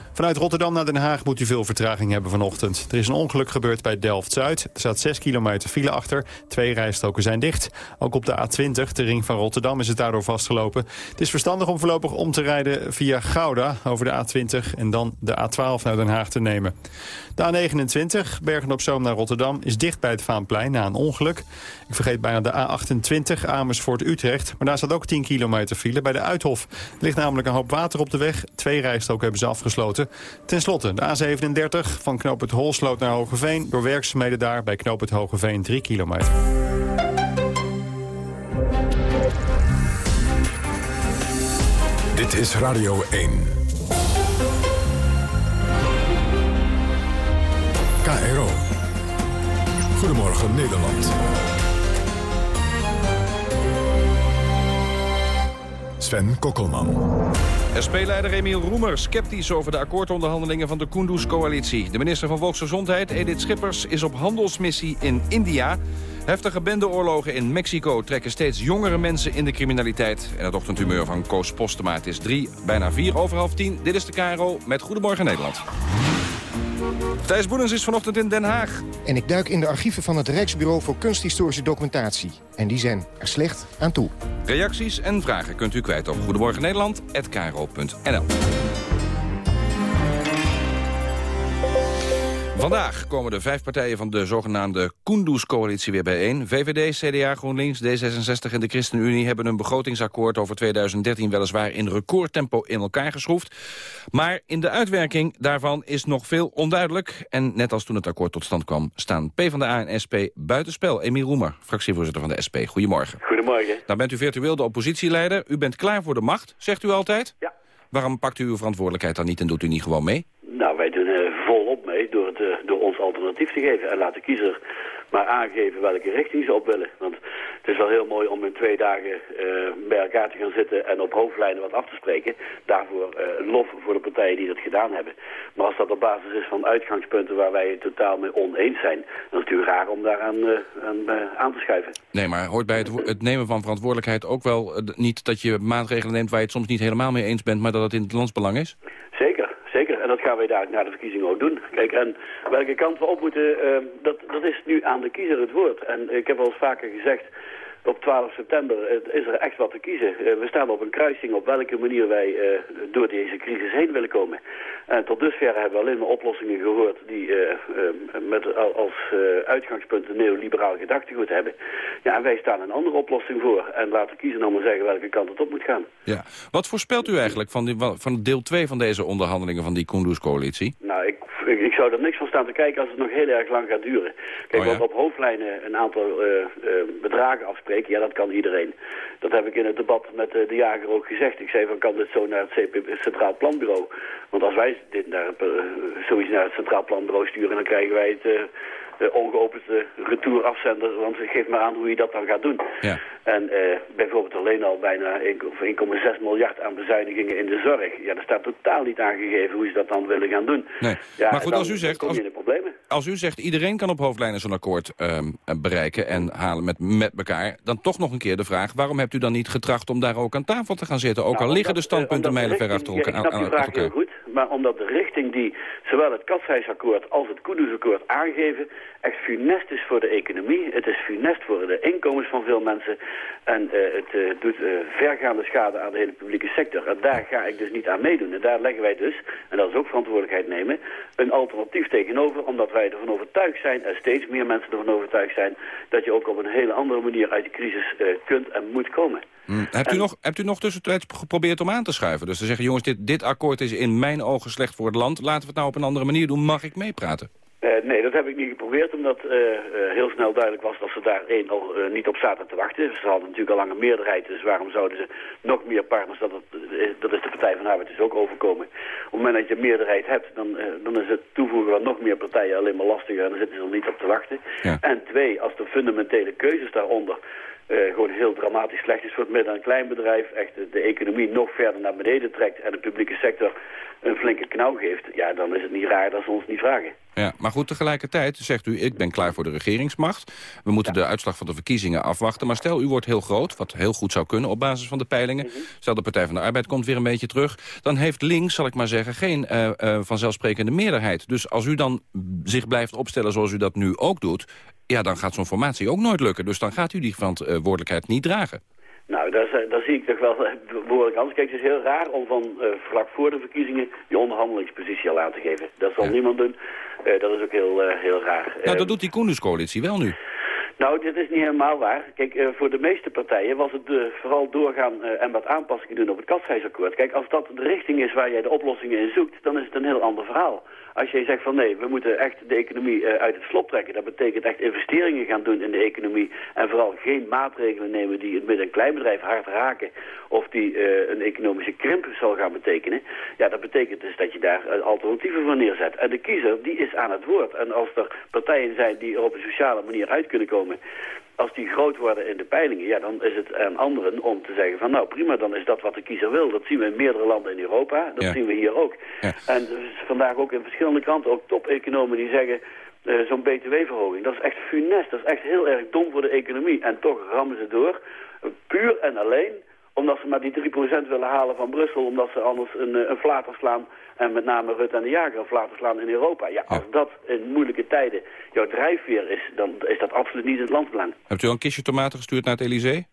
Vanuit Rotterdam naar Den Haag moet u veel vertraging hebben vanochtend. Er is een ongeluk gebeurd bij Delft-Zuid. Er staat 6 kilometer file achter. Twee rijstroken zijn dicht. Ook op de A20, de ring van Rotterdam, is het daardoor vastgelopen. Het is verstandig om voorlopig om te rijden via Gouda over de A20... en dan de A12 naar Den Haag te nemen. De A29, Bergen-op-Zoom naar Rotterdam, is dicht bij het Vaanplein na een ongeluk. Ik vergeet bijna de A28, Amersfoort-Utrecht. Maar daar staat ook 10 kilometer file bij de Uithof. Er ligt namelijk een hoop water op de weg. Twee rijstroken hebben ze afgesloten. Ten slotte de A37 van knoop het Holsloot naar Hogeveen. Door werkzaamheden daar bij knoop het Hogeveen 3 kilometer. Dit is Radio 1. KRO. Goedemorgen Nederland. Sven Kokkelman. SP-leider Emiel Roemer sceptisch over de akkoordonderhandelingen van de Kunduz-coalitie. De minister van Volksgezondheid, Edith Schippers, is op handelsmissie in India. Heftige bendeoorlogen in Mexico trekken steeds jongere mensen in de criminaliteit. En het ochtendhumeur van Koos Postema. Is drie, bijna vier over half tien. Dit is de KRO met Goedemorgen Nederland. Thijs Boenens is vanochtend in Den Haag. En ik duik in de archieven van het Rijksbureau voor Kunsthistorische Documentatie. En die zijn er slecht aan toe. Reacties en vragen kunt u kwijt op Goedemorgen Vandaag komen de vijf partijen van de zogenaamde Kunduz-coalitie weer bijeen. VVD, CDA, GroenLinks, D66 en de ChristenUnie hebben een begrotingsakkoord over 2013 weliswaar in recordtempo in elkaar geschroefd. Maar in de uitwerking daarvan is nog veel onduidelijk. En net als toen het akkoord tot stand kwam, staan PvdA en SP buitenspel. Emiel Roemer, fractievoorzitter van de SP. Goedemorgen. Goedemorgen. Dan bent u virtueel de oppositieleider. U bent klaar voor de macht, zegt u altijd? Ja. Waarom pakt u uw verantwoordelijkheid dan niet en doet u niet gewoon mee? Nou, wij volop mee door, het, door ons alternatief te geven. En laat de kiezer maar aangeven welke richting ze op willen. Want het is wel heel mooi om in twee dagen bij elkaar te gaan zitten en op hoofdlijnen wat af te spreken. Daarvoor lof voor de partijen die dat gedaan hebben. Maar als dat op basis is van uitgangspunten waar wij het totaal mee oneens zijn, dan is het natuurlijk raar om daaraan aan, aan te schuiven. Nee, maar hoort bij het, het nemen van verantwoordelijkheid ook wel niet dat je maatregelen neemt waar je het soms niet helemaal mee eens bent, maar dat het in het landsbelang is? Zeker, En dat gaan wij daar na de verkiezingen ook doen. Kijk, en welke kant we op moeten, uh, dat, dat is nu aan de kiezer het woord. En ik heb al vaker gezegd, op 12 september is er echt wat te kiezen. we staan op een kruising op welke manier wij door deze crisis heen willen komen. En tot dusver hebben we alleen maar oplossingen gehoord die met als uitgangspunt een neoliberaal gedachtegoed hebben. Ja, en wij staan een andere oplossing voor. En laten kiezen nou maar zeggen welke kant het op moet gaan. Ja. Wat voorspelt u eigenlijk van, die, van deel 2 van deze onderhandelingen van die Kunduz-coalitie? Nou, ik, ik, zou er niks van staan te kijken als het nog heel erg lang gaat duren. Kijk, Oh ja? op hoofdlijnen een aantal uh, uh, bedragen afspreken, ja, dat kan iedereen. Dat heb ik in het debat met uh, de jager ook gezegd. Ik zei van, kan dit zo naar het CP, Centraal Planbureau? Want als wij dit naar, zoiets naar het Centraal Planbureau sturen, dan krijgen wij het ongeopende retour afzender. Want geef maar aan hoe je dat dan gaat doen. Ja. En uh, bijvoorbeeld alleen al bijna 1,6 miljard aan bezuinigingen in de zorg. Ja, er staat totaal niet aangegeven hoe ze dat dan willen gaan doen. Nee. Ja, maar goed, als u zegt... Als u zegt iedereen kan op hoofdlijnen zo'n akkoord uh, bereiken en halen met, met elkaar... dan toch nog een keer de vraag, waarom hebt u dan niet getracht om daar ook aan tafel te gaan zitten? Ook nou, al liggen de standpunten mijlenver achter elkaar. Ja, ik snap die vraag heel goed, maar omdat de richting die zowel het Katshuisakkoord als het Kunduzakkoord aangeven... echt funest is voor de economie, het is funest voor de inkomens van veel mensen... en uh, het uh, doet uh, vergaande schade aan de hele publieke sector. En daar ga ik dus niet aan meedoen. En daar leggen wij dus, en dat is ook verantwoordelijkheid nemen... een alternatief tegenover, omdat wij ervan overtuigd zijn... en steeds meer mensen ervan overtuigd zijn... dat je ook op een hele andere manier uit de crisis kunt en moet komen. Hmm. Hebt, u nog, hebt u nog tussentijds geprobeerd om aan te schuiven? Dus te zeggen, jongens, dit, dit akkoord is in mijn ogen slecht voor het land. Laten we het nou op een andere manier doen. Mag ik meepraten? Uh, nee, dat heb ik niet geprobeerd, omdat uh, uh, heel snel duidelijk was dat ze daar één al niet op zaten te wachten. Ze hadden natuurlijk al lang een meerderheid, dus waarom zouden ze nog meer partners, dat, het, dat is de Partij van de Arbeid dus ook overkomen. Op het moment dat je een meerderheid hebt, dan, dan is het toevoegen van nog meer partijen alleen maar lastiger en dan zitten ze er niet op te wachten. Ja. En twee, als de fundamentele keuzes daaronder uh, gewoon heel dramatisch slecht is voor het midden- en kleinbedrijf. Echt de, economie nog verder naar beneden trekt en de publieke sector een flinke knauw geeft. Ja, dan is het niet raar dat ze ons niet vragen. Ja, maar goed, tegelijkertijd zegt u, ik ben klaar voor de regeringsmacht. We moeten ja. de uitslag van de verkiezingen afwachten. Maar stel, u wordt heel groot, wat heel goed zou kunnen op basis van de peilingen. Mm -hmm. Stel, de Partij van de Arbeid komt weer een beetje terug. Dan heeft links, zal ik maar zeggen, geen uh, uh, vanzelfsprekende meerderheid. Dus als u dan zich blijft opstellen zoals u dat nu ook doet... ja, dan gaat zo'n formatie ook nooit lukken. Dus dan gaat u die verantwoordelijkheid niet dragen. Nou, daar, daar, zie ik toch wel *laughs* behoorlijk anders. Kijk, het is heel raar om van uh, vlak voor de verkiezingen je onderhandelingspositie al aan te geven. Dat zal ja. niemand doen. Uh, dat is ook heel, uh, heel raar. Nou, dat doet die Koenderscoalitie wel nu. Nou, dit is niet helemaal waar. Kijk, uh, voor de meeste partijen was het uh, vooral doorgaan uh, en wat aanpassingen doen op het katshuisakkoord. Kijk, als dat de richting is waar jij de oplossingen in zoekt, dan is het een heel ander verhaal. Als jij zegt van nee, we moeten echt de economie uit het slop trekken. Dat betekent echt investeringen gaan doen in de economie. En vooral geen maatregelen nemen die het midden- en kleinbedrijf hard raken. Of die een economische krimp zal gaan betekenen. Ja, dat betekent dus dat je daar alternatieven voor neerzet. En de kiezer, die is aan het woord. En als er partijen zijn die er op een sociale manier uit kunnen komen als die groot worden in de peilingen, ja, dan is het aan anderen om te zeggen van nou prima, dan is dat wat de kiezer wil. Dat zien we in meerdere landen in Europa, dat ja. zien we hier ook. Ja. En dus vandaag ook in verschillende kranten, ook top-economen die zeggen uh, zo'n btw-verhoging, dat is echt funest, dat is echt heel erg dom voor de economie. En toch rammen ze door, puur en alleen omdat ze maar die 3% willen halen van Brussel, omdat ze anders een, een flater slaan en met name Rutte en de Jager een flater slaan in Europa. Ja, als dat in moeilijke tijden jouw drijfveer is, dan is dat absoluut niet het landsbelang. Hebt u al een kistje tomaten gestuurd naar het Elysée?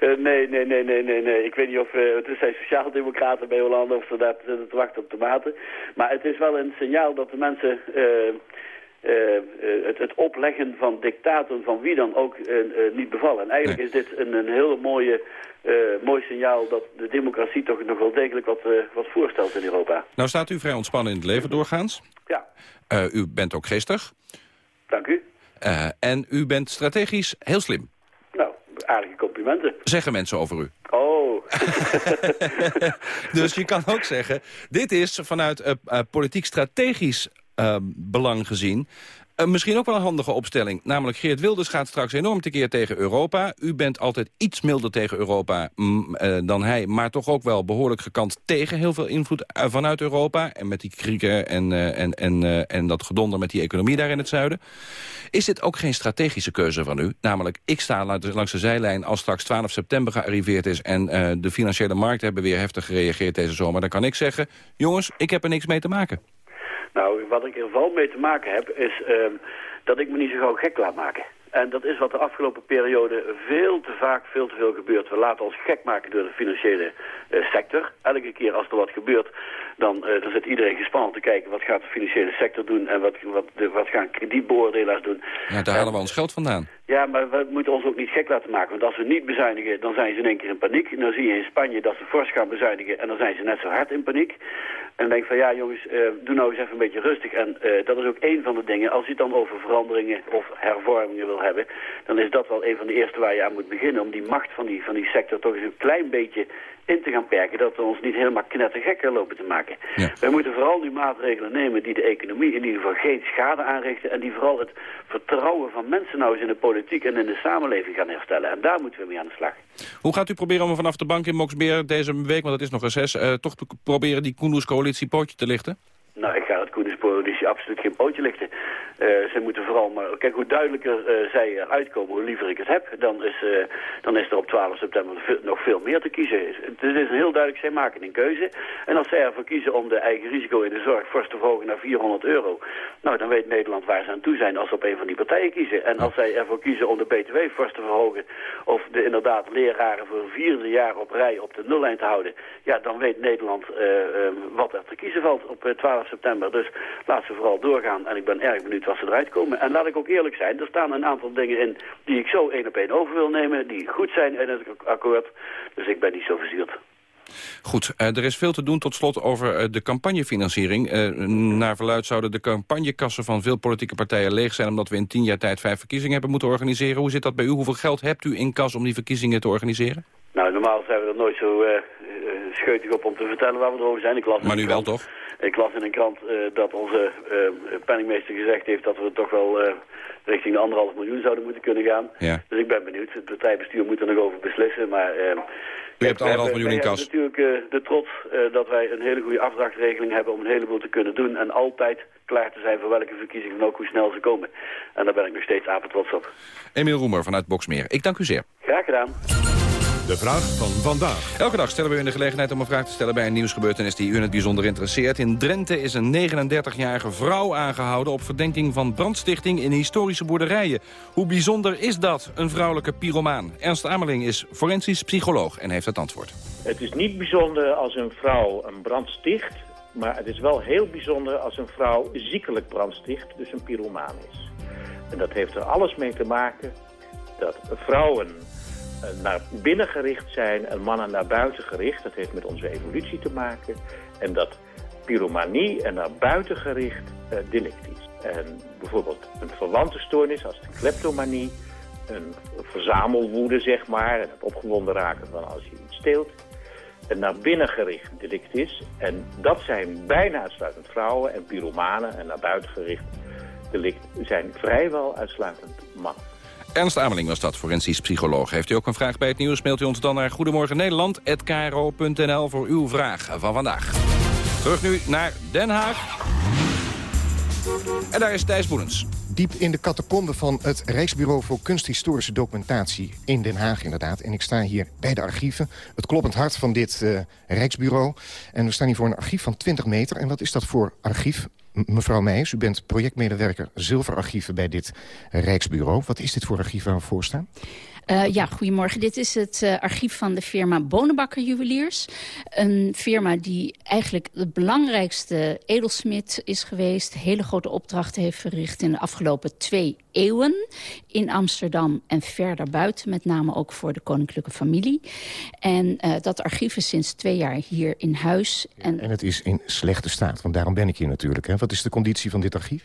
uh, *laughs* nee, nee, nee, nee, nee, nee. Ik weet niet of uh, het zijn sociaaldemocraten bij Hollande of ze daar te wachten op tomaten. Maar het is wel een signaal dat de mensen... Uh, het, het, opleggen van dictaten van wie dan ook uh, niet bevallen. En eigenlijk nee. is dit een, een hele mooie, mooi signaal dat de democratie toch nog wel degelijk wat, wat voorstelt in Europa. Nou staat u vrij ontspannen in het leven doorgaans. Ja. u bent ook geestig. Dank u. en u bent strategisch heel slim. Nou, aardige compliment. consumenten. Zeggen mensen over u. Oh. *laughs* dus je kan ook zeggen, dit is vanuit politiek strategisch uh, belang gezien... Misschien ook wel een handige opstelling. Namelijk Geert Wilders gaat straks enorm tekeer tegen Europa. U bent altijd iets milder tegen Europa mm, uh, dan hij. Maar toch ook wel behoorlijk gekant tegen heel veel invloed uh, vanuit Europa. En met die krieken en, en, en, en dat gedonder met die economie daar in het zuiden. Is dit ook geen strategische keuze van u? Namelijk, ik sta langs de zijlijn als straks 12 september gearriveerd is... en de financiële markten hebben weer heftig gereageerd deze zomer. Dan kan ik zeggen, jongens, ik heb er niks mee te maken. Nou, wat ik er vooral mee te maken heb, is uh, dat ik me niet zo gauw gek laat maken. En dat is wat de afgelopen periode veel te vaak, veel te veel gebeurt. We laten ons gek maken door de financiële uh, sector. Elke keer als er wat gebeurt, dan, uh, dan zit iedereen gespannen te kijken... wat gaat de financiële sector doen en wat, wat, de, wat gaan doen. Ja, daar halen we ons geld vandaan. Ja, maar we moeten ons ook niet gek laten maken. Want als we niet bezuinigen, dan zijn ze in één keer in paniek. En dan zie je in Spanje dat ze fors gaan bezuinigen... en dan zijn ze net zo hard in paniek. En dan denk van, ja jongens, uh, doe nou eens even een beetje rustig. En uh, dat is ook een van de dingen. Als je het dan over veranderingen of hervormingen wil hebben... dan is dat wel een van de eerste waar je aan moet beginnen... om die macht van die, van die sector toch eens een klein beetje in te gaan perken... dat we ons niet helemaal knettergek lopen te maken. Ja. Wij moeten vooral nu maatregelen nemen die de economie in ieder geval geen schade aanrichten... en die vooral het vertrouwen van mensen nou eens in de politiek en in de samenleving gaan herstellen. En daar moeten we mee aan de slag. Hoe gaat u proberen om vanaf de bank in Moksbeer deze week, want dat is nog een zes... Uh, toch te proberen die Koenderscoalitie pootje te lichten? Nou, ik ga het Koenderscoalitie absoluut geen pootje lichten. Uh, ze moeten vooral maar... Kijk, hoe duidelijker uh, zij eruit komen, hoe liever ik het heb... dan is, uh, dan is er op 12 september nog veel meer te kiezen. Het is heel duidelijk, zij maken een keuze. En als zij ervoor kiezen om de eigen risico in de zorg... fors te verhogen naar 400 euro... nou, dan weet Nederland waar ze aan toe zijn als ze op een van die partijen kiezen. En als zij ervoor kiezen om de btw fors te verhogen... of de inderdaad leraren voor vierde jaar op rij op de nullijn te houden... ja, dan weet Nederland wat er te kiezen valt op 12 september. Dus laat ze vooral doorgaan. En ik ben erg benieuwd wat ze eruit komen. En laat ik ook eerlijk zijn, er staan een aantal dingen in die ik zo één op één over wil nemen, die goed zijn in het akkoord. Dus ik ben niet zo verzuurd. Goed, uh, er is veel te doen tot slot over uh, de campagnefinanciering. Uh, naar verluid zouden de campagnekassen van veel politieke partijen leeg zijn... omdat we in tien jaar tijd vijf verkiezingen hebben moeten organiseren. Hoe zit dat bij u? Hoeveel geld hebt u in kas om die verkiezingen te organiseren? Nou, normaal zijn we er nooit zo scheutig op om te vertellen waar we erover zijn. Ik las maar nu wel toch? Ik las in een krant uh, dat onze uh, penningmeester gezegd heeft dat we toch wel uh, richting de anderhalf miljoen zouden moeten kunnen gaan. Ja. Dus ik ben benieuwd. Het partijbestuur moet er nog over beslissen. Maar, U hebt anderhalf miljoen in kas. We hebben natuurlijk de trots dat wij een hele goede afdrachtregeling hebben om een heleboel te kunnen doen. En altijd klaar te zijn voor welke verkiezingen en ook hoe snel ze komen. En daar ben ik nog steeds apetrots op. Emiel Roemer vanuit Boksmeer. Ik dank u zeer. Graag gedaan. De vraag van vandaag. Elke dag stellen we u de gelegenheid om een vraag te stellen bij een nieuwsgebeurtenis die u in het bijzonder interesseert. In Drenthe is een 39-jarige vrouw aangehouden op verdenking van brandstichting in historische boerderijen. Hoe bijzonder is dat, een vrouwelijke pyromaan? Ernst Ameling is forensisch psycholoog en heeft het antwoord. Het is niet bijzonder als een vrouw een brand sticht, maar het is wel heel bijzonder als een vrouw ziekelijk brand sticht, dus een pyromaan is. En dat heeft er alles mee te maken dat vrouwen naar binnen gericht zijn en mannen naar buiten gericht. Dat heeft met onze evolutie te maken. En dat pyromanie en naar buiten gericht uh, delict is. En bijvoorbeeld een verwante stoornis als de kleptomanie, een verzamelwoede zeg maar, en het opgewonden raken van als je iets steelt, een naar binnen gericht delict is. En dat zijn bijna uitsluitend vrouwen en pyromanen en naar buiten gericht delict zijn vrijwel uitsluitend mannen. Ernst Ameling was dat, forensisch psycholoog. Heeft u ook een vraag bij het nieuws, mailt u ons dan naar Goedemorgen Nederland@kro.nl voor uw vraag van vandaag. Terug nu naar Den Haag. En daar is Thijs Boelens. Diep in de catacombe van het Rijksbureau voor Kunsthistorische Documentatie in Den Haag inderdaad. En ik sta hier bij de archieven, het kloppend hart van dit uh, Rijksbureau. En we staan hier voor een archief van 20 meter. En wat is dat voor archief? Mevrouw Meijers, u bent projectmedewerker zilverarchieven bij dit Rijksbureau. Wat is dit voor archief waar we voor staan? Uh, ja, goedemorgen. Dit is het uh, archief van de firma Bonenbakker Juweliers. Een firma die eigenlijk de belangrijkste edelsmid is geweest. Hele grote opdrachten heeft verricht in de afgelopen twee eeuwen. In Amsterdam en verder buiten. Met name ook voor de koninklijke familie. En uh, dat archief is sinds twee jaar hier in huis. En, en het is in slechte staat, want daarom ben ik hier natuurlijk. Hè? Wat is de conditie van dit archief?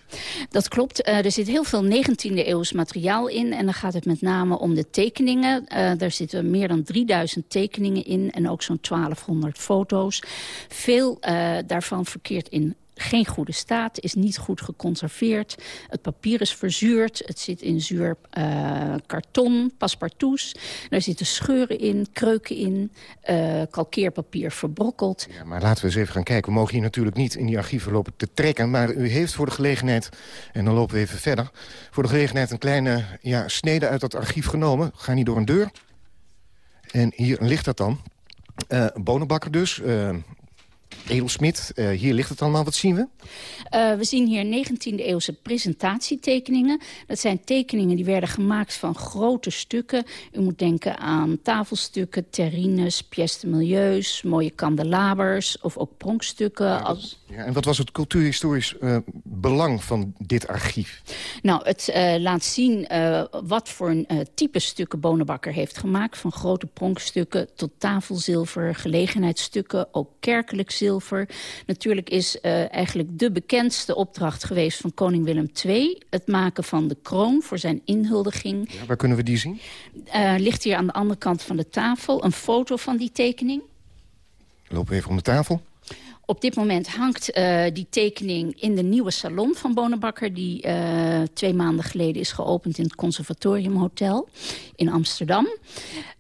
Dat klopt. er zit heel veel 19e eeuws materiaal in. En dan gaat het met name om de tekeningen tekeningen. Daar zitten meer dan 3000 tekeningen in en ook zo'n 1200 foto's. Veel uh, daarvan verkeert in geen goede staat, is niet goed geconserveerd. Het papier is verzuurd, het zit in zuur uh, karton, paspartouts. Daar zitten scheuren in, kreuken in, uh, kalkeerpapier verbrokkeld. Ja, maar laten we eens even gaan kijken. We mogen hier natuurlijk niet in die archieven lopen te trekken... maar u heeft voor de gelegenheid, en dan lopen we even verder... voor de gelegenheid een kleine ja, snede uit dat archief genomen. Ga niet door een deur. En hier ligt dat dan. Uh, bonenbakker dus, Edelsmit, uh, hier ligt het allemaal. Wat zien we? Uh, we zien hier 19e-eeuwse presentatietekeningen. Dat zijn tekeningen die werden gemaakt van grote stukken. U moet denken aan tafelstukken, terrines, pièces de milieus... mooie kandelabers of ook pronkstukken. Ja, als... ja, en wat was het cultuurhistorisch uh, belang van dit archief? Nou, het laat zien wat voor een type stukken Bonenbakker heeft gemaakt. Van grote pronkstukken tot tafelzilver, gelegenheidsstukken, ook kerkelijk zilver. Natuurlijk is uh, eigenlijk de bekendste opdracht geweest van koning Willem II... het maken van de kroon voor zijn inhuldiging. Ja, waar kunnen we die zien? Uh, ligt hier aan de andere kant van de tafel een foto van die tekening. Lopen we even om de tafel. Op dit moment hangt uh, die tekening in de nieuwe salon van Bonenbakker... die uh, twee maanden geleden is geopend in het Conservatorium Hotel in Amsterdam.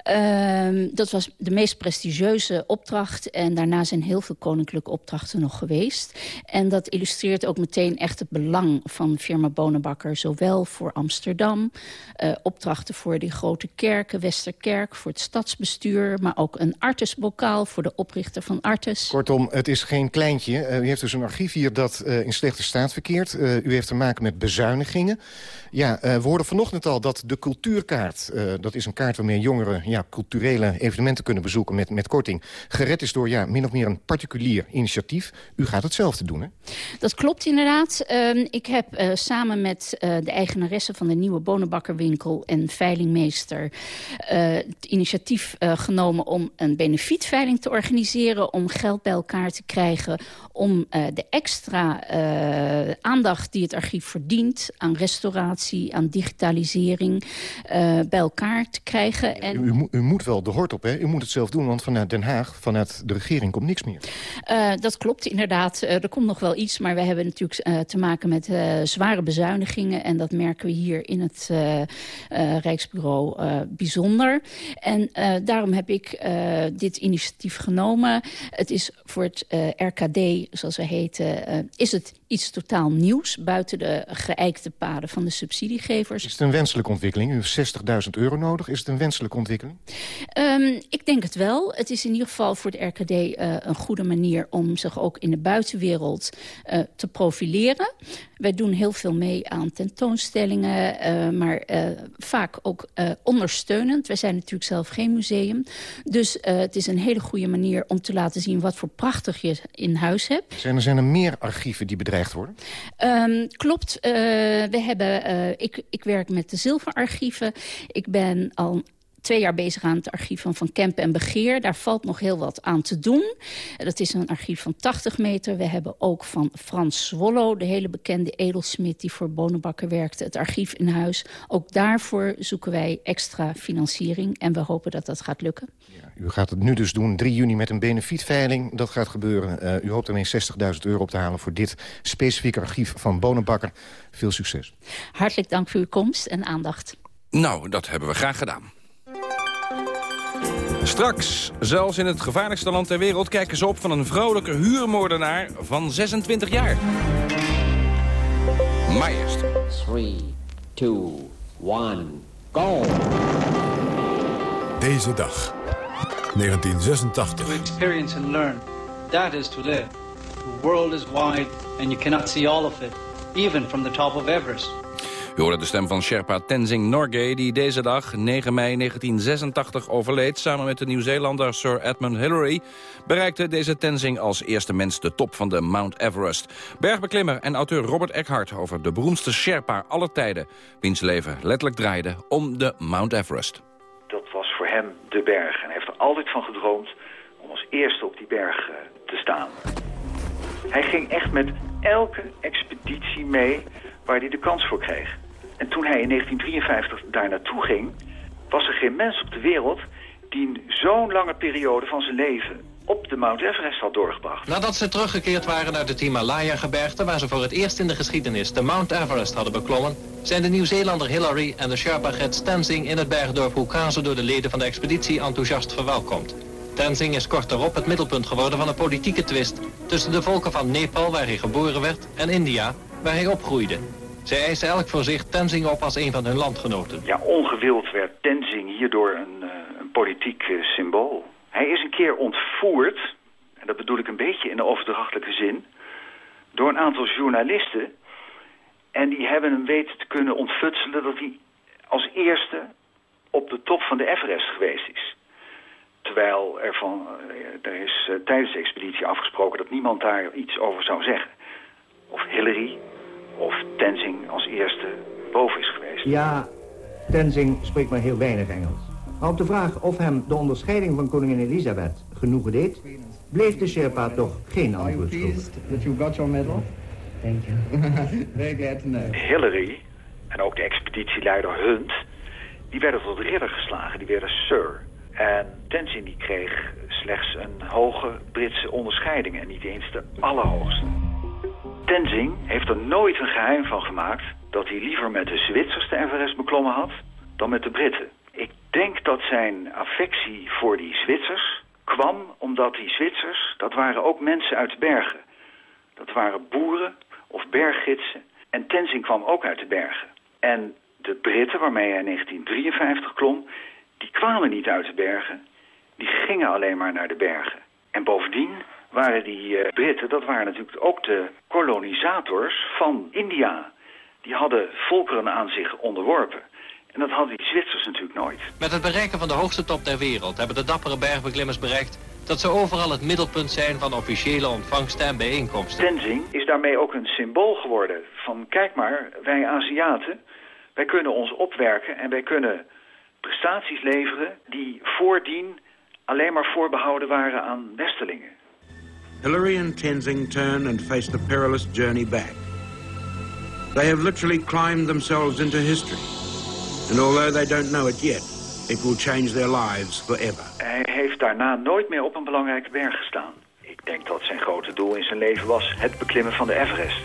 Uh, dat was de meest prestigieuze opdracht. En daarna zijn heel veel koninklijke opdrachten nog geweest. En dat illustreert ook meteen echt het belang van firma Bonenbakker. Zowel voor Amsterdam, uh, opdrachten voor die grote kerken... Westerkerk, voor het stadsbestuur... maar ook een artesbokaal voor de oprichter van Artes. Kortom, het is geen kleintje. Uh, u heeft dus een archief hier dat uh, in slechte staat verkeert. Uh, u heeft te maken met bezuinigingen. Ja, we hoorden vanochtend al dat de cultuurkaart... dat is een kaart waarmee jongeren ja, culturele evenementen kunnen bezoeken met, met korting... gered is door ja, min of meer een particulier initiatief. U gaat hetzelfde doen, hè? Dat klopt inderdaad. Uh, ik heb samen met de eigenaresse van de nieuwe bonenbakkerwinkel... en veilingmeester het initiatief genomen om een benefietveiling te organiseren... om geld bij elkaar te krijgen om de extra aandacht die het archief verdient... aan restauratie, aan digitalisering, bij elkaar te krijgen. En... U, u, moet wel de hort op, hè? U moet het zelf doen, want vanuit Den Haag, vanuit de regering, komt niks meer. Dat klopt inderdaad. Er komt nog wel iets, maar we hebben natuurlijk te maken met zware bezuinigingen. En dat merken we hier in het Rijksbureau bijzonder. En daarom heb ik dit initiatief genomen. Het is voor het RKD, zoals we heten, is het iets totaal nieuws... buiten de geëikte paden van de subsidiegevers. Is het een wenselijke ontwikkeling? U heeft 60.000 euro nodig. Is het een wenselijke ontwikkeling? Um, ik denk het wel. Het is in ieder geval voor de RKD uh, een goede manier... om zich ook in de buitenwereld uh, te profileren. Wij doen heel veel mee aan tentoonstellingen... Uh, maar vaak ook ondersteunend. Wij zijn natuurlijk zelf geen museum. Dus het is een hele goede manier om te laten zien... wat voor prachtig je in huis hebt. Zijn er, zijn er meer archieven die bedreigd worden? Um, klopt. we hebben, ik, ik werk met de zilverarchieven. Ik ben al twee jaar bezig aan het archief van Van Kempen en Begeer. Daar valt nog heel wat aan te doen. Dat is een archief van 80 meter. We hebben ook van Frans Swollo, de hele bekende edelsmid... die voor Bonenbakker werkte, het archief in huis. Ook daarvoor zoeken wij extra financiering. En we hopen dat dat gaat lukken. Ja, u gaat het nu dus doen, 3 juni, met een benefietveiling. Dat gaat gebeuren. Uh, u hoopt ermee 60.000 euro op te halen voor dit specifieke archief van Bonenbakker. Veel succes. Hartelijk dank voor uw komst en aandacht. Nou, dat hebben we graag gedaan. Straks, zelfs in het gevaarlijkste land ter wereld... kijken ze op van een vrouwelijke huurmoordenaar van 26 jaar. Maar eerst. 3, 2, 1, go! Deze dag, 1986. To experience and learn, that is to live. The world is wide and you cannot see all of it, even from the top of Everest. Hoorde de stem van Sherpa Tenzing Norgay... die deze dag, 9 mei 1986, overleed. Samen met de Nieuw-Zeelander Sir Edmund Hillary... bereikte deze Tenzing als eerste mens de top van de Mount Everest. Bergbeklimmer en auteur Robert Eckhart over de beroemdste Sherpa aller tijden... wiens leven letterlijk draaide om de Mount Everest. Dat was voor hem de berg. En hij heeft er altijd van gedroomd om als eerste op die berg uh, te staan. Hij ging echt met elke expeditie mee waar hij de kans voor kreeg. En toen hij in 1953 daar naartoe ging, was er geen mens op de wereld die zo'n lange periode van zijn leven op de Mount Everest had doorgebracht. Nadat ze teruggekeerd waren uit het Himalaya-gebergte... waar ze voor het eerst in de geschiedenis de Mount Everest hadden beklommen... zijn de Nieuw-Zeelander Hillary en de Sherpa-gids Tenzing... in het bergdorp Hoekase door de leden van de expeditie enthousiast verwelkomd. Tenzing is kort daarop het middelpunt geworden van een politieke twist... tussen de volken van Nepal, waar hij geboren werd, en India, waar hij opgroeide. Zij eisen elk voor zich Tenzing op als een van hun landgenoten. Ja, ongewild werd Tenzing hierdoor een, uh, een politiek uh, symbool. Hij is een keer ontvoerd, en dat bedoel ik een beetje in de overdrachtelijke zin... door een aantal journalisten. En die hebben hem weten te kunnen ontfutselen dat hij als eerste op de top van de Everest geweest is. Terwijl er, van, er is tijdens de expeditie afgesproken dat niemand daar iets over zou zeggen. Of Hillary of Tenzing als eerste boven is geweest. Ja, Tenzing spreekt maar heel weinig Engels. Maar op de vraag of hem de onderscheiding van koningin Elisabeth genoegen deed... bleef de Sherpa toch geen antwoord schuldig. that you got your medal? Thank you. *laughs* Very glad to know. Hillary en ook de expeditieleider Hunt... die werden tot ridder geslagen, die werden sir... En Tenzin die kreeg slechts een hoge Britse onderscheiding en niet eens de allerhoogste. Tenzing heeft er nooit een geheim van gemaakt dat hij liever met de Zwitsers de Everest beklommen had dan met de Britten. Ik denk dat zijn affectie voor die Zwitsers kwam omdat die Zwitsers, dat waren ook mensen uit de bergen. Dat waren boeren of berggidsen. En Tenzing kwam ook uit de bergen. En de Britten, waarmee hij in 1953 klom, die kwamen niet uit de bergen. Die gingen alleen maar naar de bergen. En bovendien waren die uh, Britten, dat waren natuurlijk ook de kolonisators van India. Die hadden volkeren aan zich onderworpen. En dat hadden die Zwitsers natuurlijk nooit. Met het bereiken van de hoogste top ter wereld hebben de dappere bergbeklimmers bereikt dat ze overal het middelpunt zijn van officiële ontvangsten en bijeenkomsten. Tenzing is daarmee ook een symbool geworden van kijk maar, wij Aziaten, wij kunnen ons opwerken en wij kunnen prestaties leveren die voordien alleen maar voorbehouden waren aan Westelingen. Hillary and Tenzing turn and face the perilous journey back. They have literally climbed themselves into history. And although they don't know it yet, it will change their lives forever. Hij heeft daarna nooit meer op een belangrijke berg gestaan. Ik denk dat zijn grote doel in zijn leven was het beklimmen van de Everest.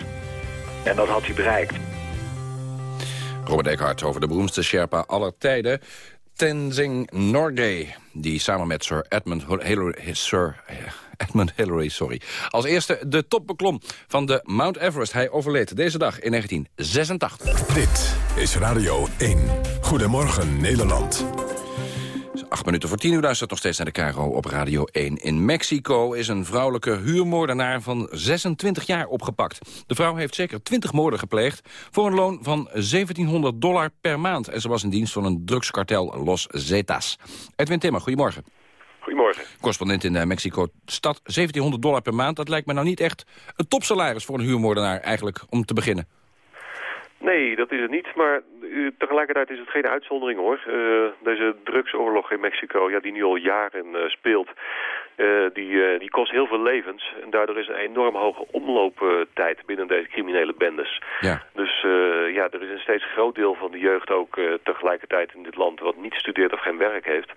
En dat had hij bereikt. Robert Eckhart over de beroemdste Sherpa aller tijden. Tenzing Norgay, die samen met Sir Edmund Hillary, Sir Edmund Hillary sorry, als eerste de top beklom van de Mount Everest. Hij overleed deze dag in 1986. Dit is Radio 1. Goedemorgen Nederland. Acht minuten voor tien uur luistert nog steeds naar de Caro op Radio 1. In Mexico is een vrouwelijke huurmoordenaar van 26 jaar opgepakt. De vrouw heeft zeker 20 moorden gepleegd voor een loon van 1700 dollar per maand. En ze was in dienst van een drugskartel Los Zetas. Edwin Timmer, goedemorgen. Goedemorgen. Correspondent in Mexico-stad. 1700 dollar per maand, dat lijkt me nou niet echt een topsalaris voor een huurmoordenaar eigenlijk, om te beginnen. Nee, dat is het niet, maar uh, tegelijkertijd is het geen uitzondering hoor. Uh, deze drugsoorlog in Mexico, ja, die nu al jaren uh, speelt, die, die kost heel veel levens. En daardoor is een enorm hoge omlooptijd binnen deze criminele bendes. Ja. Dus ja, er is een steeds groot deel van de jeugd ook tegelijkertijd in dit land wat niet studeert of geen werk heeft.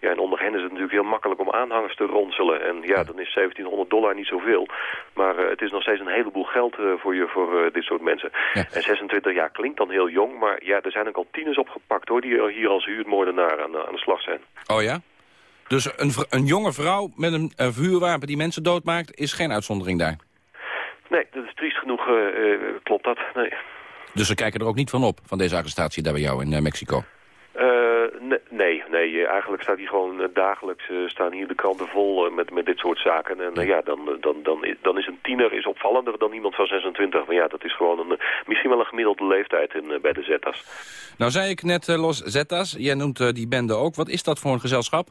Ja, en onder hen is het natuurlijk heel makkelijk om aanhangers te ronselen. En ja, dan is 1700 dollar niet zoveel. Maar het is nog steeds een heleboel geld voor, je, voor dit soort mensen. Ja. En 26 jaar klinkt dan heel jong, maar ja, er zijn ook al tieners opgepakt hoor, die hier als huurmoordenaar aan, aan de slag zijn. Oh ja? Dus een, een jonge vrouw met een uh, vuurwapen die mensen doodmaakt, is geen uitzondering daar? Nee, dat is triest genoeg, uh, uh, klopt dat, nee. Dus ze kijken er ook niet van op, van deze arrestatie daar bij jou in Mexico? Nee, nee, eigenlijk staat hier gewoon dagelijks staan hier de kranten vol met, met dit soort zaken. En ja, ja dan, dan, dan, dan is een tiener is opvallender dan iemand van 26. Maar ja, dat is gewoon een, misschien wel een gemiddelde leeftijd in, bij de Zetas. Nou zei ik net Los Zetas, jij noemt die bende ook. Wat is dat voor een gezelschap?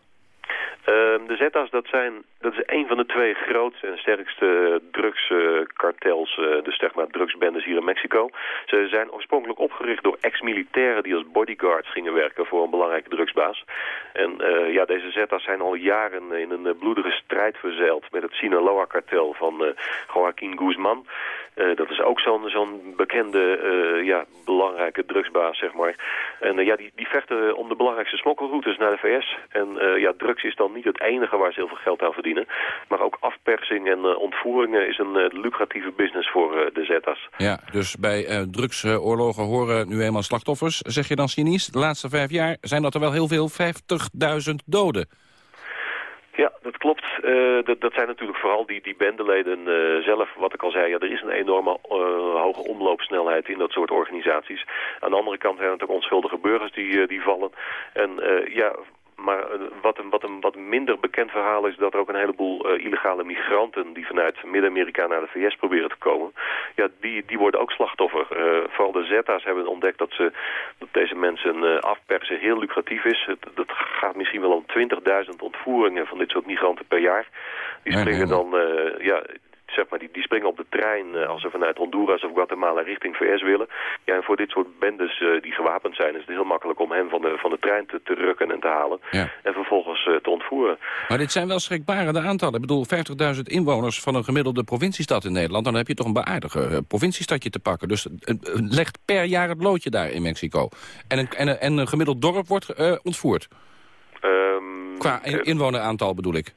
Ehm, de Zetas, dat, zijn, dat is een van de twee grootste en sterkste drugskartels, uh, dus zeg maar drugsbendes hier in Mexico. Ze zijn oorspronkelijk opgericht door ex-militairen die als bodyguards gingen werken voor een belangrijke drugsbaas. En uh, ja, deze Zetas zijn al jaren in een bloedige strijd verzeild met het Sinaloa-kartel van uh, Joaquin Guzman. Dat is ook zo'n bekende, ja, belangrijke drugsbaas, zeg maar. En ja, die, die vechten om de belangrijkste smokkelroutes naar de VS. En ja, drugs is dan niet het enige waar ze heel veel geld aan verdienen. Maar ook afpersing en ontvoeringen is een lucratieve business voor de Zetas. Ja, dus bij drugsoorlogen horen nu eenmaal slachtoffers, zeg je dan cynisch. De laatste vijf jaar zijn dat er wel heel veel, 50.000 doden. Ja, dat klopt. Uh, dat, dat, zijn natuurlijk vooral die, die bendeleden uh, zelf. Wat ik al zei, ja, er is een enorme uh, hoge omloopsnelheid in dat soort organisaties. Aan de andere kant zijn het ook onschuldige burgers die, die vallen. En ja, maar eh, wat een, wat, een, wat minder bekend verhaal is dat er ook een heleboel uh, illegale migranten die vanuit Midden-Amerika naar de VS proberen te komen, ja, die, die worden ook slachtoffer. Uh, vooral de Zetta's hebben ontdekt dat, ze, dat deze mensen uh, afpersen heel lucratief is. Het, dat gaat misschien wel om 20.000 ontvoeringen van dit soort migranten per jaar. Die springen dan, ja, zeg maar, die, die springen op de trein uh, als ze vanuit Honduras of Guatemala richting VS willen. Ja, en voor dit soort bendes uh, die gewapend zijn, is het heel makkelijk om hen van de, van de trein te, te rukken en te halen. Ja. En vervolgens uh, te ontvoeren. Maar dit zijn wel schrikbarende aantallen. Ik bedoel, 50.000 inwoners van een gemiddelde provinciestad in Nederland. Dan heb je toch een beaardige provinciestadje te pakken. Dus legt per jaar het loodje daar in Mexico. En een, en een, en een gemiddeld dorp wordt ontvoerd. Um, Qua inwoneraantal bedoel ik.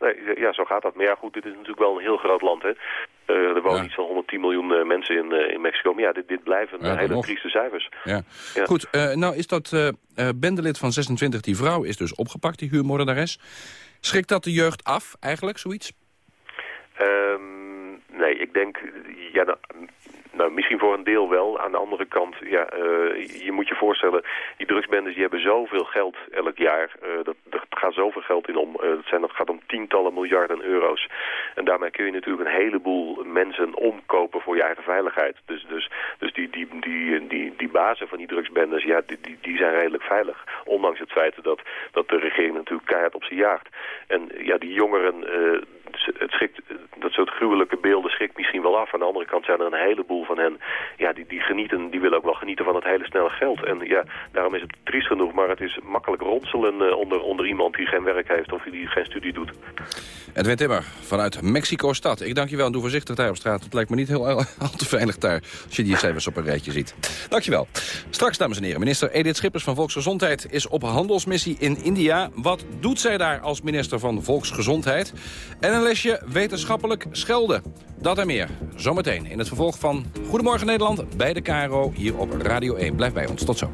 Ja, nee, ja, zo gaat dat. Maar ja, goed, dit is natuurlijk wel een heel groot land, hè. Uh, er wonen ja. iets van 110 miljoen uh, mensen in, uh, in Mexico. Maar ja, dit, dit blijven ja, hele nog. trieste cijfers. Ja. ja. Goed, nou is dat bendelid van 26, die vrouw is dus opgepakt, die huurmoordenares. Schrikt dat de jeugd af, eigenlijk, zoiets? Um, nee, ik denk... Ja, nou, nou, misschien voor een deel wel. Aan de andere kant, ja, uh, je moet je voorstellen... die drugsbendes die hebben zoveel geld elk jaar. Uh, dat, er gaat zoveel geld in om. Uh, dat, zijn, dat gaat om tientallen miljarden euro's. En daarmee kun je natuurlijk een heleboel mensen omkopen voor je eigen veiligheid. Dus, dus, dus die, die, die, die, die bazen van die drugsbendes, ja, die, die, die zijn redelijk veilig. Ondanks het feit dat, dat de regering natuurlijk keihard op ze jaagt. En ja, die jongeren het schrikt, dat soort gruwelijke beelden schrikt misschien wel af. Aan de andere kant zijn er een heleboel van hen, ja, die, die genieten, die willen ook wel genieten van het hele snelle geld. En ja, daarom is het triest genoeg, maar het is makkelijk ronselen uh, onder, onder iemand die geen werk heeft of die geen studie doet. Edwin Timmer, vanuit Mexico-stad. Ik dank je wel en doe voorzichtig daar op straat. Het lijkt me niet heel al *laughs* te veilig daar, als je die cijfers op een rijtje ziet. Dankjewel. Straks, dames en heren, minister Edith Schippers van Volksgezondheid is op handelsmissie in India. Wat doet zij daar als minister van Volksgezondheid? En een wetenschappelijk schelden. Dat en meer. Zometeen in het vervolg van Goedemorgen Nederland bij de KRO hier op Radio 1. Blijf bij ons. Tot zo.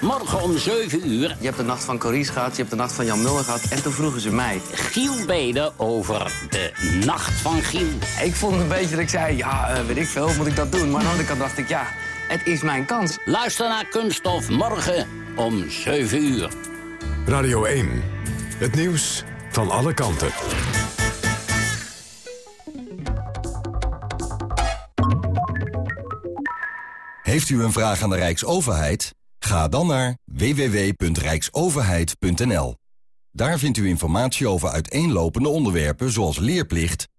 Morgen om 7 uur. Je hebt de nacht van Cories gehad, je hebt de nacht van Jan Mulder gehad... en toen vroegen ze mij. Giel Beden over de nacht van Giel. Ik vond het een beetje dat ik zei, ja, uh, weet ik veel, moet ik dat doen? Maar aan de kant dacht ik, ja, het is mijn kans. Luister naar Kunststof morgen om 7 uur. Radio 1, het nieuws van alle kanten. Heeft u een vraag aan de Rijksoverheid? Ga dan naar www.rijksoverheid.nl. Daar vindt u informatie over uiteenlopende onderwerpen zoals leerplicht,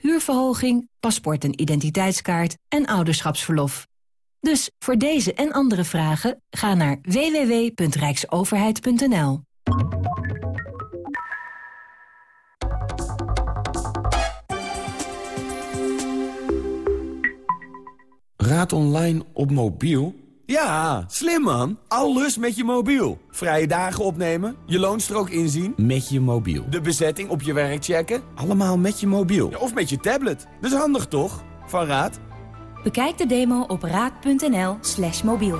huurverhoging, paspoort en identiteitskaart en ouderschapsverlof. Dus voor deze en andere vragen ga naar www.rijksoverheid.nl. Raad online op mobiel? Ja, slim man. Alles met je mobiel. Vrije dagen opnemen, je loonstrook inzien. Met je mobiel. De bezetting op je werk checken. Allemaal met je mobiel. of met je tablet. Dat is handig toch? Van Raad. Bekijk de demo op raad.nl slash mobiel.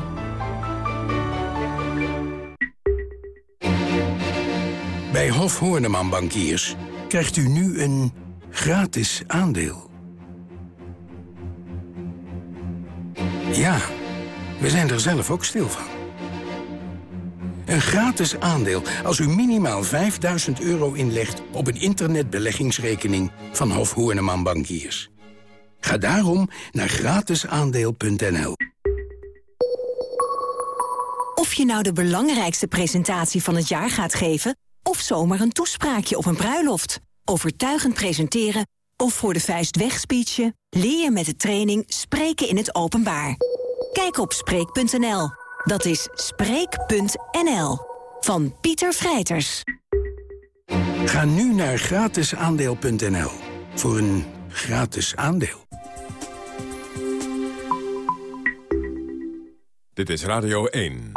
Bij Hof Horneman Bankiers krijgt u nu een gratis aandeel. Ja, we zijn er zelf ook stil van. Een gratis aandeel als u minimaal 5000 euro inlegt op een internetbeleggingsrekening van Hof Horneman Bankiers. Ga daarom naar gratisaandeel.nl. Of je nou de belangrijkste presentatie van het jaar gaat geven... of zomaar een toespraakje op een bruiloft. Overtuigend presenteren of voor de vuist wegspeechen... leer je met de training Spreken in het Openbaar. Kijk op Spreek.nl. Dat is Spreek.nl. Van Pieter Vrijters. Ga nu naar gratisaandeel.nl voor een gratis aandeel. Dit is Radio 1.